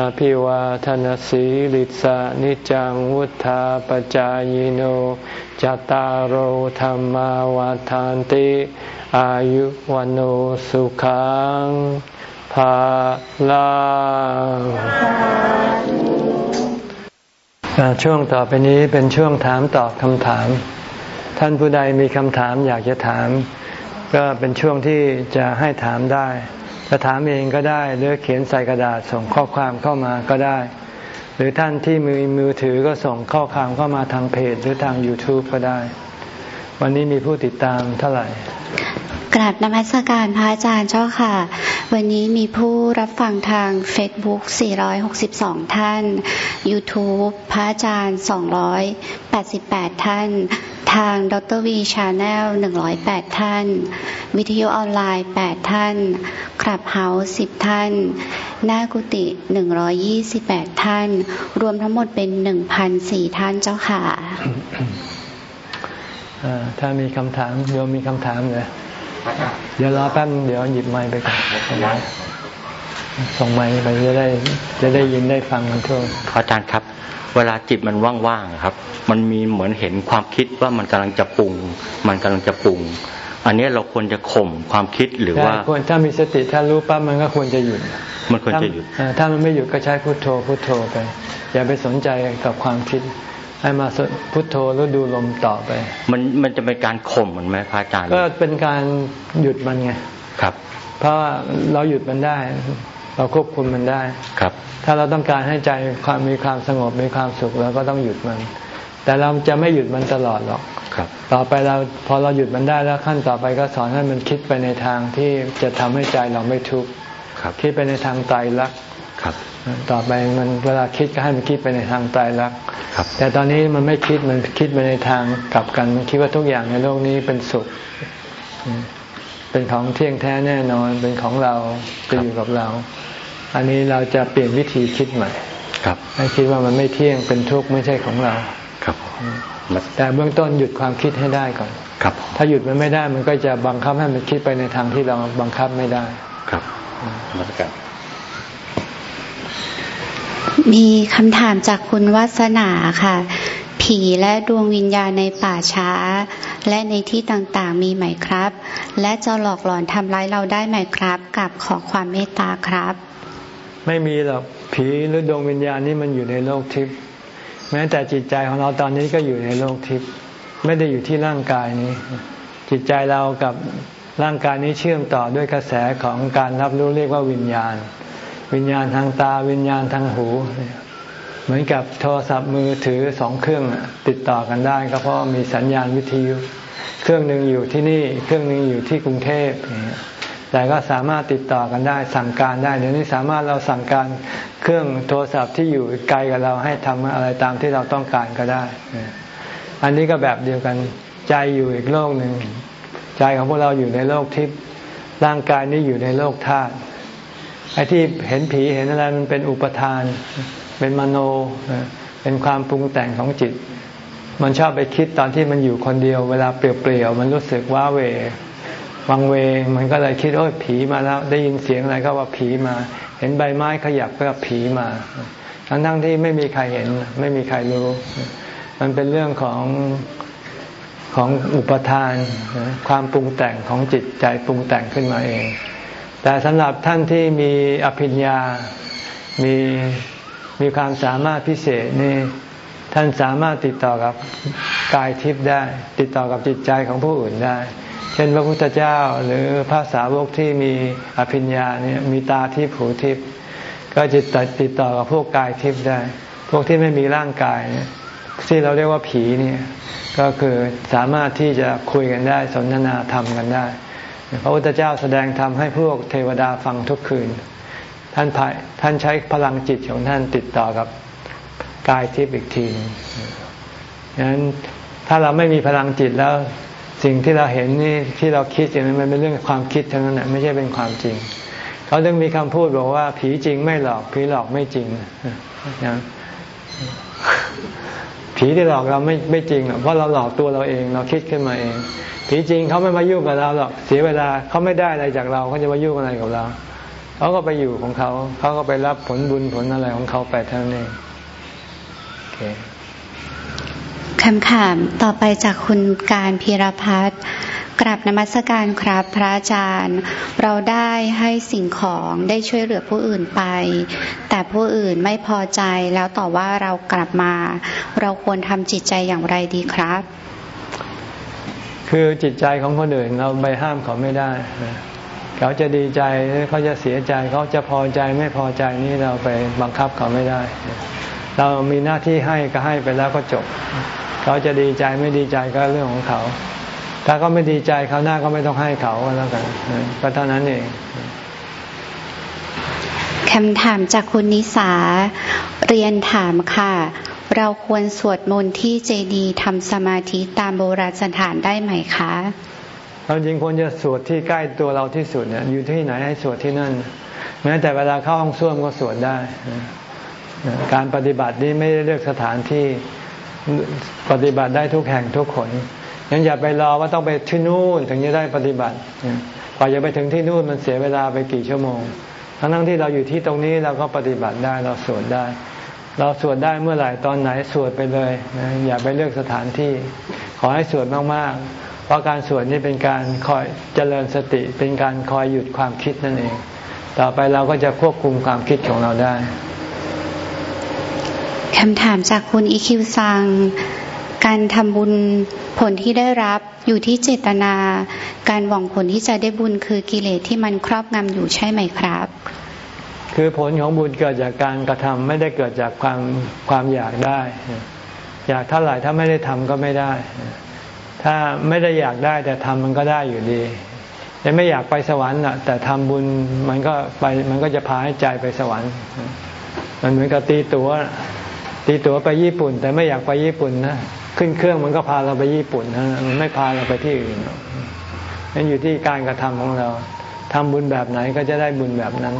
อภิวาทนสีลิสานิจังวุธาปจายโนจตารโหธรรมวาทานติ อายุวันโอสุขังภาลาช่วงต่อไปนี้เป็นช่วงถามตอบคำถาม ท่านผู้ใดมีคำถามอยากจะถาม ก็เป็นช่วงที่จะให้ถามได้ จะถามเองก็ได้ หรือเขียนใส่กระดาษส่งข้อความเข้ามาก็ได้ หรือท่านที่มือมือถือก็ส่งข้อความเข้ามาทางเพจหรือทาง YouTube ก็ได้ วันนี้มีผู้ติดตามเท่าไหร่
กราบนมัสการพระอาจารย์เจ้าค่ะ วันนี้มีผู้รับฟังทาง Facebook 462 ท่าน YouTube พระอาจารย์ 288 ท่าน ทางดร.วี Channel 108 ท่าน วิทยุออนไลน์ 8 ท่าน Clubhouse 10 ท่าน หน้ากุฏิ128 ท่าน รวมทั้งหมดเป็น 1,004 ท่านเจ้าค่ะ
ถ้ามีคำถามโยมมีคำถามเลยเดี๋ยวรอแป๊บเดี๋ยวหยิบไม้ไปก่อนส่งไม้ไปจะได้จะได้ยินได้ฟังกันทั่ว
อาจารย์ครับ เวลาจิตมันว่างๆครับ มันมีเหมือนเห็นความคิดว่ามันกำลังจะปรุง มันกำลังจะปรุง อันนี้เราควรจะข่มความคิดหรือว่า
ควรถ้ามีสติถ้ารู้ปั๊บมันก็ควรจะหยุด
มันควรจะหยุด
ถ้ามันไม่หยุดก็ใช้พุทโธพุทโธไป อย่าไปสนใจกับความคิดให้มาพุทโธแล้วดูลมต่อไป
มันมันจะเป็นการข่มมันไหมพระอาจารย์
ก็เป็นการหยุดมันไง
ครับ
เพราะเราหยุดมันได้ เราควบคุมมันได้
ครับ
ถ้าเราต้องการให้ใจความมีความสงบมีความสุขเราก็ต้องหยุดมัน แต่เราจะไม่หยุดมันตลอดหรอก
ครับ
ต่อไปเราพอเราหยุดมันได้แล้วขั้นต่อไปก็สอนให้มันคิดไปในทางที่จะทำให้ใจเราไม่ทุกข์คิดไปในทางใจรัก
ครับ
ต่อไปมันเวลาคิดก็ให้มันคิดไปในทางตายรักแต่ตอนนี้มันไม่คิดมันคิดไปในทางกลับกัน มันคิดว่าทุกอย่างในโลกนี้เป็นสุข เป็นของเที่ยงแท้แน่นอน เป็นของเราจะอยู่กับเรา อันนี้เราจะเปลี่ยนวิธีคิดใหม่
ครับ
ให้คิดว่ามันไม่เที่ยงเป็นทุกข์ไม่ใช่ของเรา
ครับ
แต่เบื้องต้นหยุดความคิดให้ได้ก่อน
ครับ
ถ้าหยุดมันไม่ได้มันก็จะบังคับให้มันคิดไปในทางที่เราบังคับไม่ได้
ครับมาตรการ
มีคำถามจากคุณวัสนาค่ะ ผีและดวงวิญญาณในป่าช้า และในที่ต่างๆมีไหมครับ และจะหลอกหลอนทำร้ายเราได้ไหมครับกับขอความเมตตาครับ
ไม่มีหรอกผีหรือดวงวิญญาณนี่มันอยู่ในโลกทิพย์แม้แต่จิตใจของเราตอนนี้ก็อยู่ในโลกทิพย์ไม่ได้อยู่ที่ร่างกายนี้ จิตใจเรากับร่างกายนี้เชื่อมต่อด้วยกระแสของการรับรู้เรียกว่าวิญญาณ วิญญาณทางตาวิญญาณทางหูเเหมือนกับโทรศัพท์มือถือสองเครื่องติดต่อกันได้ก็เพราะมีสัญญาณวิทยุเครื่องหนึ่งอยู่ที่นี่เครื่องหนึ่งอยู่ที่กรุงเทพอย่างเงี้ยแต่ก็สามารถติดต่อกันได้สั่งการได้เดี๋ยวนี้สามารถเราสั่งการเครื่องโทรศัพท์ที่อยู่ไกลกับเราให้ทำอะไรตามที่เราต้องการก็ได้ อันนี้ก็แบบเดียวกันใจอยู่อีกโลกหนึ่งใจของพวกเราอยู่ในโลกทิพย์ร่างกายนี้อยู่ในโลกธาตุไอ้ที่เห็นผีเห็นอะไรมันเป็นอุปทาน เป็นมโนเป็นความปรุงแต่งของจิต มันชอบไปคิดตอนที่มันอยู่คนเดียว เวลาเปลี่ยวๆมันรู้สึกว้าเหววังเวงมันก็เลยคิดโอ้ยผีมาแล้ว ได้ยินเสียงอะไรก็ว่าผีมา เห็นใบไม้ขยับก็ว่าผีมาทั้งทั้งที่ไม่มีใครเห็น ไม่มีใครรู้ มันเป็นเรื่องของของอุปทาน ความปรุงแต่งของจิตใจปรุงแต่งขึ้นมาเอง แต่สำหรับท่านที่มีอภิญญา มี มีความสามารถพิเศษนี่ท่านสามารถติดต่อกับกายทิพย์ได้ ติดต่อกับจิตใจของผู้อื่นได้ เช่นพระพุทธเจ้าหรือพระสาวกที่มีอภิญญาเนี่ยมีตาทิพย์หูทิพย์ก็จะติดต่อกับพวกกายทิพย์ได้ พวกที่ไม่มีร่างกายเนี่ยที่เราเรียกว่าผีเนี่ยก็คือสามารถที่จะคุยกันได้สนทนาธรรมกันได้ พระพุทธเจ้าแสดงธรรมให้พวกเทวดาฟังทุกคืน ท่านท่านใช้พลังจิตของท่านติดต่อกับกายทิพย์อีกทีนึงดังนั้นถ้าเราไม่มีพลังจิตแล้ว สิ่งที่เราเห็นนี่ที่เราคิดอย่างนั้นมันเป็นเรื่องความคิดทั้งนั้นไม่ใช่เป็นความจริง เขาต้องมีคำพูดบอกว่า ผีจริงไม่หลอกผีหลอกไม่จริงนะผีที่หลอกเราไม่ไม่จริงหรอกเพราะเราหลอกตัวเราเอง เราคิดขึ้นมาเองผีจริงเขาไม่มายุ่งกับเราหรอกเสียเวลาเขาไม่ได้อะไรจากเราเขาจะมายุ่งอะไรกับเรา เขาก็ไปอยู่ของเขา เขาก็ไปรับผลบุญผลอะไรของเขาไปเท่านั้นเองโอเค
คำถามต่อไปจากคุณการพีรพัฒน์กราบนมัสการครับพระอาจารย์ เราได้ให้สิ่งของได้ช่วยเหลือผู้อื่นไป แต่ผู้อื่นไม่พอใจแล้วต่อว่าเรากลับมา เราควรทำจิตใจอย่างไรดีครับ
คือจิตใจของคนอื่นเราไปห้ามเขาไม่ได้ เขาจะดีใจเขาจะเสียใจเขาจะพอใจไม่พอใจนี่เราไปบังคับเขาไม่ได้ เรามีหน้าที่ให้ก็ให้ไปแล้วก็จบ เขาจะดีใจไม่ดีใจก็เรื่องของเขา ถ้าเขาไม่ดีใจเขาหน้าก็ไม่ต้องให้เขาแล้วกันก็เท่านั้นเอง
คำถามจากคุณนิสาเรียนถามค่ะ เราควรสวดมนต์ที่เจดีทำสมาธิตามโบราณสถานได้ไหมคะ
เราจริงควรจะสวดที่ใกล้ตัวเราที่สุดเนี่ยอยู่ที่ไหนให้สวดที่นั่น แม้แต่เวลาเข้าห้องส้วมก็สวดได้ การปฏิบัตินี้ไม่ได้เลือกสถานที่ปฏิบัติได้ทุกแห่งทุกคนยังอย่าไปรอว่าต้องไปที่นู่นถึงจะได้ปฏิบัติกว่าจะไปถึงที่นู่นมันเสียเวลาไปกี่ชั่วโมง ทั้งทั้งที่เราอยู่ที่ตรงนี้เราก็ปฏิบัติได้เราสวดได้ เราสวดได้เมื่อไหร่ตอนไหนสวดไปเลย อย่าไปเลือกสถานที่ ขอให้สวดมากๆ ราะการสวดนี่เป็นการคอยเจริญสติ เป็นการคอยหยุดความคิดนั่นเอง ต่อไปเราก็จะควบคุมความคิดของเราได้
คำถามจากคุณอีคิวซัง การทำบุญผลที่ได้รับอยู่ที่เจตนา การหวังผลที่จะได้บุญคือกิเลสที่มันครอบงำอยู่ใช่ไหมครับ
คือผลของบุญเกิดจากการกระทำไม่ได้เกิดจากความความอยากได้ อยากเท่าไหร่ถ้าไม่ได้ทำก็ไม่ได้ ถ้าไม่ได้อยากได้แต่ทำมันก็ได้อยู่ดียังไม่อยากไปสวรรค์อะ แต่ทำบุญมันก็ไปมันก็จะพาให้ใจไปสวรรค์ มันเหมือนกับตีตัว๋วตีตั๋วไปญี่ปุ่น แต่ไม่อยากไปญี่ปุ่นนะขึ้นเครื่องมันก็พาเราไปญี่ปุ่นนะมันไม่พาเราไปที่อื่นนั่นอยู่ที่การกระทำของเราทำบุญแบบไหนก็จะได้บุญแบบนั้น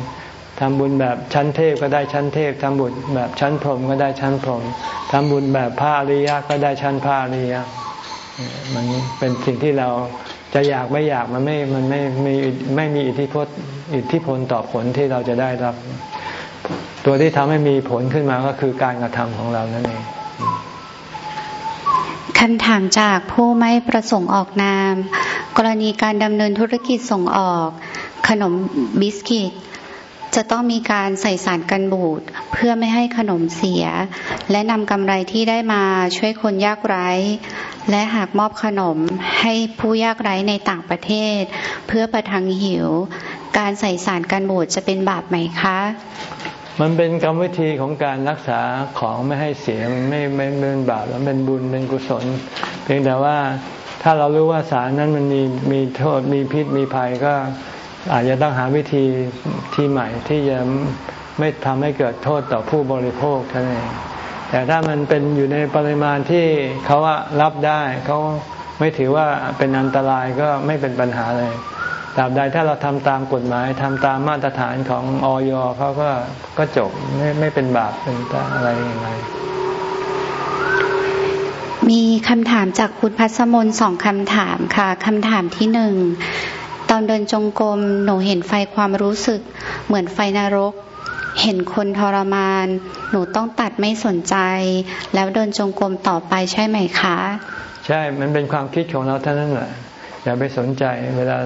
ททำบุญแบบชั้นเทพก็ได้ชั้นเทพทำบุญแบบชั้นพรหมก็ได้ชั้นพรหมทำบุญแบบพระอริยะก็ได้ชั้นพระอริยะ มันเป็นสิ่งที่เราจะอยากไม่อยากมันไม่ มันไม่มีไม่มีอิทธิพลอิทธิพลต่อผลที่เราจะได้รับ ตัวที่ทำให้มีผลขึ้นมาก็คือการกระทำของเรานั่นเอง
คำถามจากผู้ไม่ประสงค์ออกนาม กรณีการดำเนินธุรกิจส่งออก ขนมบิสกิต จะต้องมีการใส่สารกันบูดเพื่อไม่ให้ขนมเสีย และนำกำไรที่ได้มาช่วยคนยากไร้ และหากมอบขนมให้ผู้ยากไร้ในต่างประเทศ เพื่อประทังหิว การใส่สารกันบูดจะเป็นบาปไหมคะ
มันเป็นกรรมวิธีของการรักษาของไม่ให้เสียมันไม่ไม่เป็นบาปแล้วเป็นบุญเป็นกุศล เพียงแต่ว่าถ้าเรารู้ว่าสารนั้นมันมีมีโทษมีพิษมีภัยก็ อาจจะต้องหาวิธีที่ใหม่ที่จะไม่ทำให้เกิดโทษต่อผู้บริโภคท่านเองแต่ถ้ามันเป็นอยู่ในปริมาณที่เขารับได้ เขาไม่ถือว่าเป็นอันตรายก็ไม่เป็นปัญหาเลยตราบใดถ้าเราทำตามกฎหมายทำตามมาตรฐานของออยเขาก็ก็จบไม่ไม่เป็นบาปเป็นอะไรยังไง
มีคำถามจากคุณพัสมนสองคำถามค่ะคำถามที่หนึ่ง ตอนเดินจงกรมหนูเห็นไฟความรู้สึก เหมือนไฟนรก เห็นคนทรมาน หนูต้องตัดไม่สนใจ แล้วเดินจงกรมต่อไปใช่ไหมคะ
ใช่มันเป็นความคิดของเราเท่านั้นแหละอย่าไปสนใจ เวลา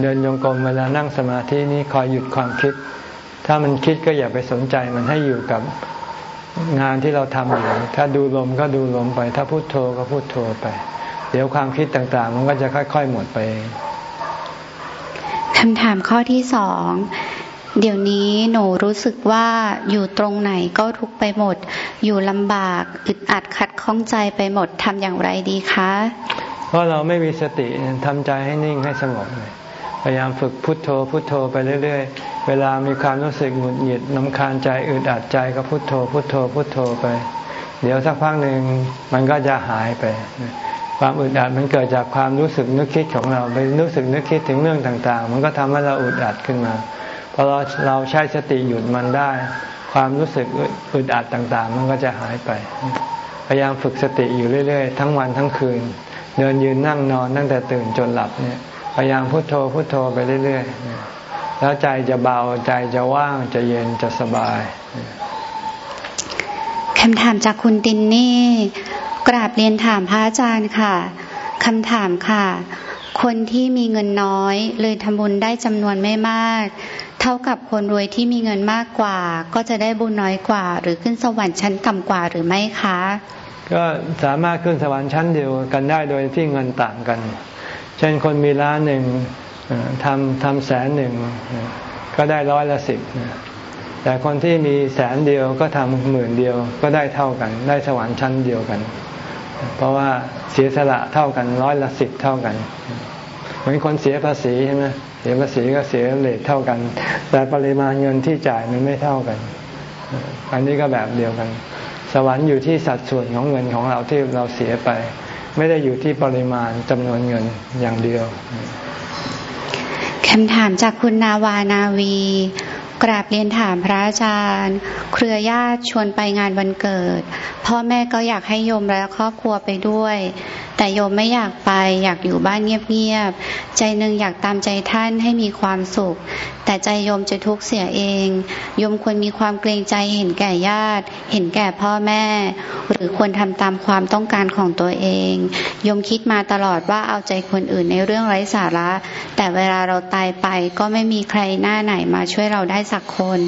เดินจงกรมเวลานั่งสมาธินี้คอยหยุดความคิด ถ้ามันคิดก็อย่าไปสนใจมันให้อยู่กับงานที่เราทำอยู่ ถ้าดูลมก็ดูลมไป ถ้าพูดโทก็พูดโทไป เดี๋ยวความคิดต่างๆ มันก็จะค่อย ๆ หมดไป
คำถามข้อที่สองเดี๋ยวนี้หนูรู้สึกว่าอยู่ตรงไหนก็ทุกไปหมด อยู่ลำบากอึดอัดขัดข้องใจไปหมดทำอย่างไรดีคะ
เพราะเราไม่มีสติทำใจให้นิ่งให้สงบพยายามฝึกพุทโธพุทโธไปเรื่อย ๆ เวลามีความรู้สึกหงุดหงิดน้ำคาญใจอึดอัดใจก็พุทโธพุทโธพุทโธไป เดี๋ยวสักพักหนึ่งมันก็จะหายไป ความอึดอัดมันเกิดจากความรู้สึกนึกคิดของเราไปรู้สึกนึกคิดถึงเรื่องต่างๆ มันก็ทำให้เราอึดอัดขึ้นมาพอเราเราใช้สติหยุดมันได้ ความรู้สึกอึดอัดต่างๆ มันก็จะหายไป พยายามฝึกสติอยู่เรื่อยๆ ทั้งวันทั้งคืน เดินยืนนั่งนอนตั้งแต่ตื่นจนหลับเนี่ยพยายามพุโทโธพุโทโธไปเรื่อยๆ แล้วใจจะเบาใจจะว่างจะเย็นจะสบาย
คำถามจากคุณตินนี่ กราบเรียนถามพระอาจารย์ค่ะคำถามค่ะ คนที่มีเงินน้อย เลยทำบุญได้จำนวนไม่มาก เท่ากับคนรวยที่มีเงินมากกว่า ก็จะได้บุญน้อยกว่า หรือขึ้นสวรรค์ชั้นต่ำกว่าหรือไม่คะ
ก็สามารถขึ้นสวรรค์ชั้นเดียวกันได้โดยที่เงินต่างกัน เช่นคนมีล้านหนึ่งทำทำแสนหนึ่งก็ได้ร้อยละสิบแต่คนที่มีแสนเดียวก็ทำหมื่นเดียวก็ได้เท่ากัน ได้สวรรค์ชั้นเดียวกัน เพราะว่าเสียสละเท่ากันร้อยละสิบเท่ากัน เหมือนคนเสียภาษีใช่ไหมเสียภาษีก็เสียเลทเท่ากัน แต่ปริมาณเงินที่จ่ายมันไม่เท่ากัน อันนี้ก็แบบเดียวกัน สวรรค์อยู่ที่สัดส่วนของเงินของเราที่เราเสียไป ไม่ได้อยู่ที่ปริมาณจำนวนเงินอย่างเดียว
คำถามจากคุณนาวานาวี กราบเรียนถามพระอาจารย์ เครือญาติชวนไปงานวันเกิด พ่อแม่ก็อยากให้โยมและครอบครัวไปด้วยแต่โยมไม่อยากไปอยากอยู่บ้านเงียบๆใจหนึ่งอยากตามใจท่านให้มีความสุข แต่ใจโยมจะทุกข์เสียเองโยมควรมีความเกรงใจเห็นแก่ญาติ เห็นแก่พ่อแม่ หรือควรทำตามความต้องการของตัวเองโยมคิดมาตลอดว่าเอาใจคนอื่นในเรื่องไร้สาระ แต่เวลาเราตายไปก็ไม่มีใครหน้าไหนมาช่วยเราได้สักคน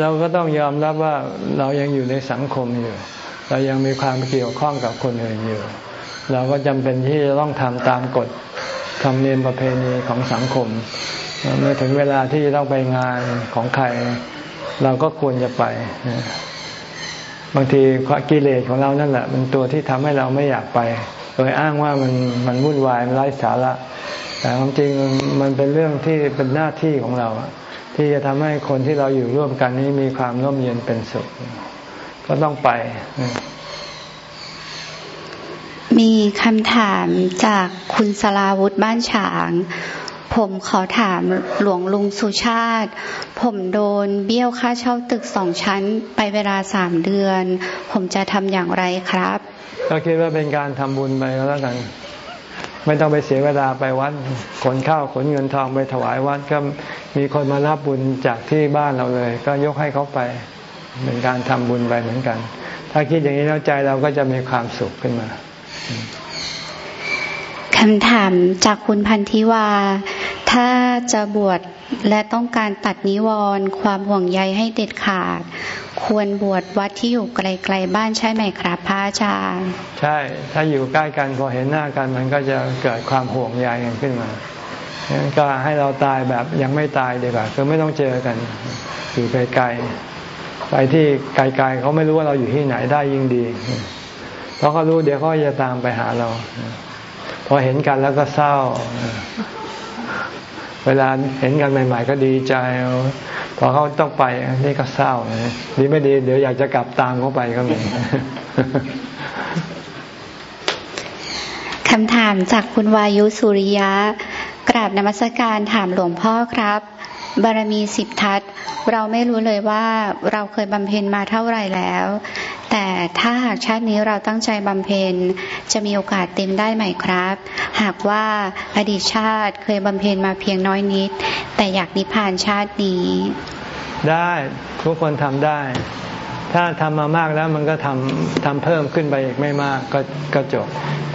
เราก็ต้องยอมรับว่าเรายังอยู่ในสังคมอยู่ เรายังมีความเกี่ยวข้องกับคนอื่นอยู่ เราก็จำเป็นที่จะต้องทำตามกฎธรรมเนียมประเพณีของสังคม เมื่อถึงเวลาที่ต้องไปงานของใคร เราก็ควรจะไป บางทีกิเลสของเรานั่นแหละมันตัวที่ทำให้เราไม่อยากไป โดยอ้างว่ามันมันวุ่นวายมันไร้สาระ แต่ความจริงมันเป็นเรื่องที่เป็นหน้าที่ของเรา ที่จะทำให้คนที่เราอยู่ร่วมกันนี้มีความร่มเย็นเป็นสุข ก็ต้องไป
มีคำถามจากคุณสลาวุฒิบ้านฉาง ผมขอถามหลวงลุงสุชาติ ผมโดนเบี้ยวค่าเช่าตึกสองชั้นไปเวลาสามเดือน ผมจะทำอย่างไรครับ
ก็คิดว่าเป็นการทำบุญไปแล้วกัน ไม่ต้องไปเสียเวลาไปวัดขนข้าวขนเงินทองไปถวายวัดก็มีคนมารับบุญจากที่บ้านเราเลย ก็ยกให้เขาไป เป็นการทำบุญไปเหมือนกัน ถ้าคิดอย่างนี้แล้วใจเราก็จะมีความสุขขึ้นมา
คำถามจากคุณพันธิวา ถ้าจะบวชและต้องการตัดนิวรณ์ความห่วงใยให้เด็ดขาด ควรบวชวัดที่อยู่ไกลๆบ้านใช่ไหมครับพระอาจารย์
ใช่ ถ้าอยู่ใกล้กันพอเห็นหน้ากันมันก็จะเกิดความห่วงใยกันขึ้นมาก็ให้เราตายแบบยังไม่ตายดีกว่าคือไม่ต้องเจอกันอยู่ไกลๆไปที่ไกลๆเขาไม่รู้ว่าเราอยู่ที่ไหนได้ยิ่งดี ราะเขารู้เดี๋ยวเขาจะตามไปหาเรา พอเห็นกันแล้วก็เศร้า เวลาเห็นกันใหม่ ๆ ก็ดีใจ พอเขาต้องไปนี่ก็เศร้าดีไม่ดี เดี๋ยวอยากจะกลับตามเขาไปก็มี
คำถามจากคุณวายุสุริยะ กราบนมัสการถามหลวงพ่อครับ บารมีสิบทัศเราไม่รู้เลยว่าเราเคยบำเพ็ญมาเท่าไหร่แล้ว แต่ถ้าหากชาตินี้เราตั้งใจบำเพ็ญ จะมีโอกาสเต็มได้ไหมครับ หากว่าอดีตชาติเคยบำเพ็ญมาเพียงน้อยนิด แต่อยากนิพพานชาตินี้
ได้ทุกคนทำได้ ถ้าทำมามากแล้วมันก็ทำทำเพิ่มขึ้นไปอีกไม่มากก็ก็จบ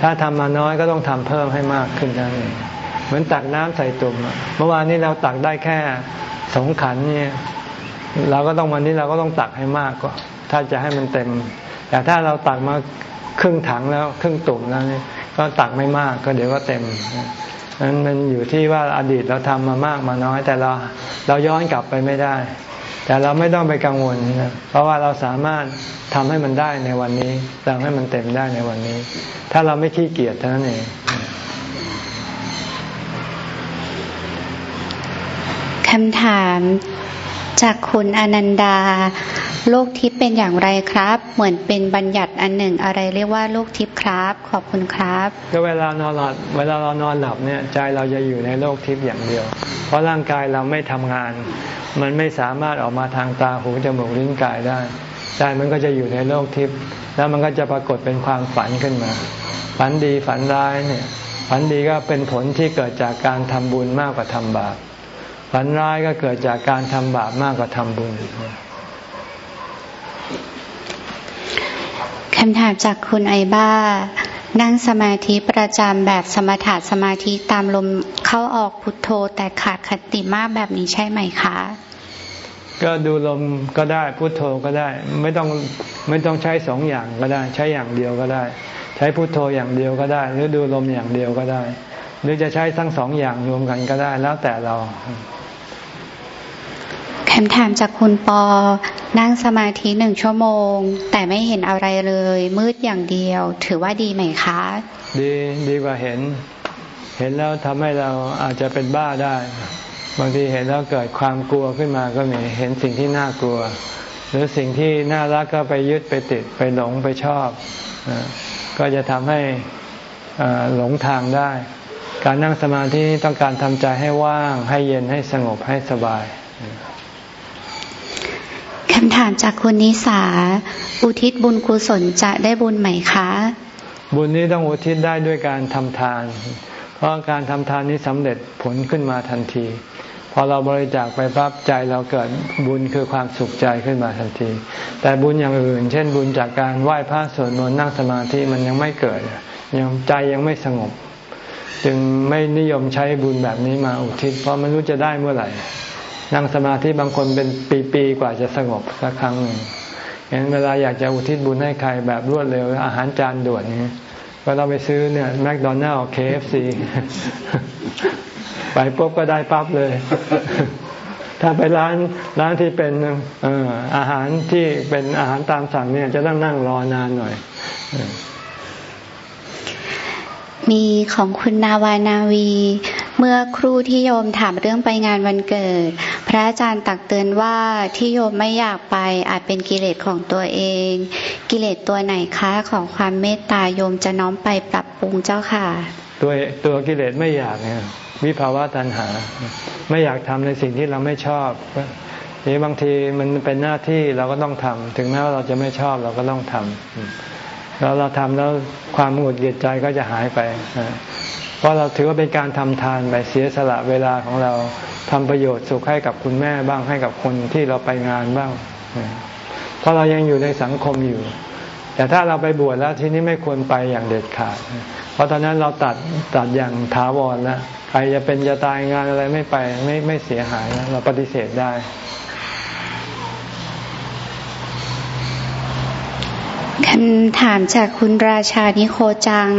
ถ้าทำมาน้อยก็ต้องทำเพิ่มให้มากขึ้นนั่นเองเหมือนตักน้ำใส่ตุ่มเมื่อวานนี้เราตักได้แค่สองขันเนี่ยเราก็ต้องวันนี้เราก็ต้องตักให้มากกว่า ถ้าจะให้มันเต็ม แต่ถ้าเราตักมาครึ่งถังแล้วครึ่งตุ่มแล้วนี่ก็ตักไม่มากก็เดี๋ยวก็เต็มนั้นมันอยู่ที่ว่าอดีตเราทำมามากมาน้อย แต่เราเราย้อนกลับไปไม่ได้ แต่เราไม่ต้องไปกังวลนะเพราะว่าเราสามารถทำให้มันได้ในวันนี้ทำให้มันเต็มได้ในวันนี้ ถ้าเราไม่ขี้เกียจเท่านั้นเอง
คำถามจากคุณอนันดา โลกทิพย์เป็นอย่างไรครับ เหมือนเป็นบัญญัติอันหนึ่งอะไรเรียกว่าโลกทิพย์ครับ ขอบคุณครับ
ก็เวลานอนหลับเวลาเรานอนหลับเนี่ยใจเราจะอยู่ในโลกทิพย์อย่างเดียว เพราะร่างกายเราไม่ทำงาน มันไม่สามารถออกมาทางตาหูจมูกลิ้นกายได้ใจมันก็จะอยู่ในโลกทิพย์แล้วมันก็จะปรากฏเป็นความฝันขึ้นมา ฝันดีฝันร้ายเนี่ยฝันดีก็เป็นผลที่เกิดจากการทำบุญมากกว่าทำบาปฝันร้ายก็เกิดจากการทำบาปมากกว่าทำบุญ
คำถามจากคุณไอบ้า นั่งสมาธิประจำแบบสมถะสมาธิตามลมเข้าออกพุทโธ แต่ขาดคติมากแบบนี้ใช่ไหมคะ
ก็ดูลมก็ได้พุทโธก็ได้ ไม่ต้องไม่ต้องใช้สองอย่างก็ได้ ใช้อย่างเดียวก็ได้ ใช้พุทโธอย่างเดียวก็ได้ หรือดูลมอย่างเดียวก็ได้ หรือจะใช้ทั้งสองอย่างรวมกันก็ได้แล้วแต่เรา
คำถามจากคุณปอ นั่งสมาธิหนึ่งชั่วโมง แต่ไม่เห็นอะไรเลย มืดอย่างเดียว ถือว่าดีไหมคะ
ดีดีกว่าเห็น เห็นแล้วทำให้เราอาจจะเป็นบ้าได้ บางทีเห็นแล้วเกิดความกลัวขึ้นมาก็มีเห็นสิ่งที่น่ากลัว หรือสิ่งที่น่ารักก็ไปยึดไปติดไปหลงไปชอบ ก็จะทำให้หลงทางได้ การนั่งสมาธิต้องการทำใจให้ว่างให้เย็นให้สงบให้สบาย
คำถามจากคุณนิสา อุทิศบุญกุศลจะได้บุญไหมคะ
บุญนี้ต้องอุทิศได้ด้วยการทำทาน เพราะการทำทานนี้สำเร็จผลขึ้นมาทันที พอเราบริจาคไปปั๊บใจเราเกิดบุญคือความสุขใจขึ้นมาทันที แต่บุญอย่างอื่น เช่น บุญจากการไหว้พระสวดมนต์นั่งสมาธิมันยังไม่เกิด ยังใจยังไม่สงบ จึงไม่นิยมใช้บุญแบบนี้มาอุทิศ เพราะไม่รู้จะได้เมื่อไหร่ นั่งสมาธิบางคนเป็นปีๆกว่าจะสงบสักครั้งหนึ่งเห็นเวลาอยากจะอุทิศบุญให้ใครแบบรวดเร็ว อาหารจานด่วนนี้ก็เราไปซื้อเนี่ย McDonald's KFCไปปุ๊บก็ได้ปั๊บเลย ถ้าไปร้านร้านที่เป็นอาหารที่เป็นอาหารตามสั่งเนี่ย จะต้องนั่งรอนานหน่อย
มีของคุณนาวานาวี เมื่อครูที่โยมถามเรื่องไปงานวันเกิด พระอาจารย์ตักเตือนว่าที่โยมไม่อยากไปอาจเป็นกิเลสของตัวเอง กิเลสตัวไหนคะของความเมตตาโยมจะน้อมไปปรับปรุงเจ้าค่ะ
ตัวตัวกิเลสไม่อยากเนี่ยวิภาวะตัณหา ไม่อยากทำในสิ่งที่เราไม่ชอบนี่บางทีมันเป็นหน้าที่เราก็ต้องทำถึงแม้ว่าเราจะไม่ชอบเราก็ต้องทำแล้วเราทำแล้วความหงุดหงิดใจก็จะหายไป เพราะเราถือว่าเป็นการทำทานไปเสียสละเวลาของเราทำประโยชน์สุขให้กับคุณแม่บ้างให้กับคนที่เราไปงานบ้าง เพราะเรายังอยู่ในสังคมอยู่ แต่ถ้าเราไปบวชแล้วทีนี้ไม่ควรไปอย่างเด็ดขาด เพราะตอนนั้นเราตัดตัดอย่างถาวรแล้วใครจะเป็นจะตายงานอะไรไม่ไปไม่ไม่เสียหายแล้วเราปฏิเสธได้
คำถามจากคุณราชานิโคจัง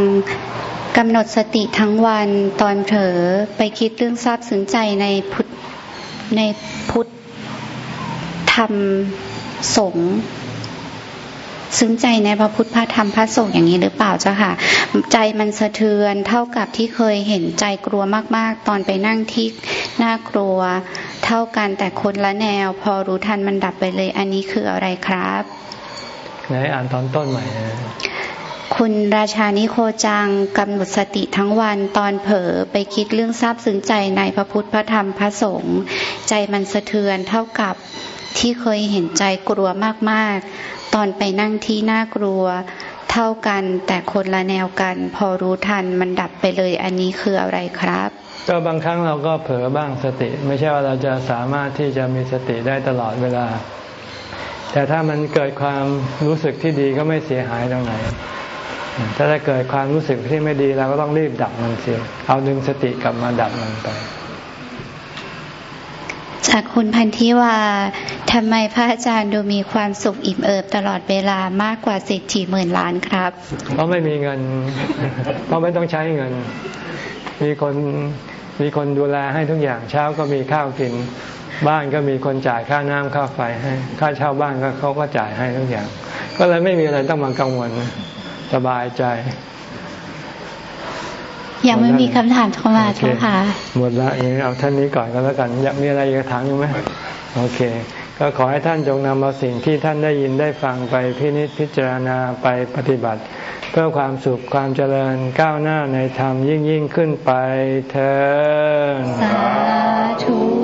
กำหนดสติทั้งวันตอนเผลอไปคิดเรื่องทราบซึ้งใจในพุทธในพุทธธรรมสงฆ์ซึ้งใจในพระพุทธพระธรรมพระสงฆ์อย่างนี้หรือเปล่าเจ้าค่ะ ใจมันสะเทือนเท่ากับที่เคยเห็นใจกลัวมาก ๆ ตอนไปนั่งที่น่ากลัว เท่ากันแต่คนละแนว พอรู้ทันมันดับไปเลย อันนี้คืออะไรครับ
ไหนอ่านตอนต้นใหม่
คุณราชานิโคจังกำหนดสติทั้งวันตอนเผลอไปคิดเรื่องทราบซึ้งใจในพระพุทธพระธรรมพระสงฆ์ใจมันสะเทือนเท่ากับที่เคยเห็นใจกลัวมากๆ ตอนไปนั่งที่น่ากลัวเท่ากันแต่คนละแนวกัน พอรู้ทันมันดับไปเลยอันนี้คืออะไรครับ
ก็บางครั้งเราก็เผลอบ้างสติ ไม่ใช่ว่าเราจะสามารถที่จะมีสติได้ตลอดเวลา แต่ถ้ามันเกิดความรู้สึกที่ดีก็ไม่เสียหายตรงไหน ถ้าจะเกิดความรู้สึกที่ไม่ดีเราก็ต้องรีบดับมันเสีย เอาดึงสติกลับมาดับมันไป
จากคุณพันธิวาทำไมพระอาจารย์ดูมีความสุขอิ่มเอิบตลอดเวลามากกว่าสิทธิหมื่นล้านครับ
เพราะไม่มีเงิน เพราะไม่ต้องใช้เงิน มีคนมีคนดูแลให้ทุกอย่างเช้าก็มีข้าวกิน บ้านก็มีคนจ่ายค่าน้ำค่าไฟให้ ค่าเช่าบ้านก็เขาก็จ่ายให้ทุกอย่าง ก็เลยไม่มีอะไรต้องมากังวล สบายใจ
ยังไม่มีคำถามเข้ามาเจ้าค่ะ
หมดละอย่างเอาท่านนี้ก่อนก็แล้วกันอยากมีอะไรจะถามอยู่ไหมโอเค ก็ขอให้ท่านจงนำเอาสิ่งที่ท่านได้ยินได้ฟังไปพินิจพิจารณาไปปฏิบัติ เพื่อความสุขความเจริญก้าวหน้าในธรรมยิ่งยิ่งขึ้นไปเธอ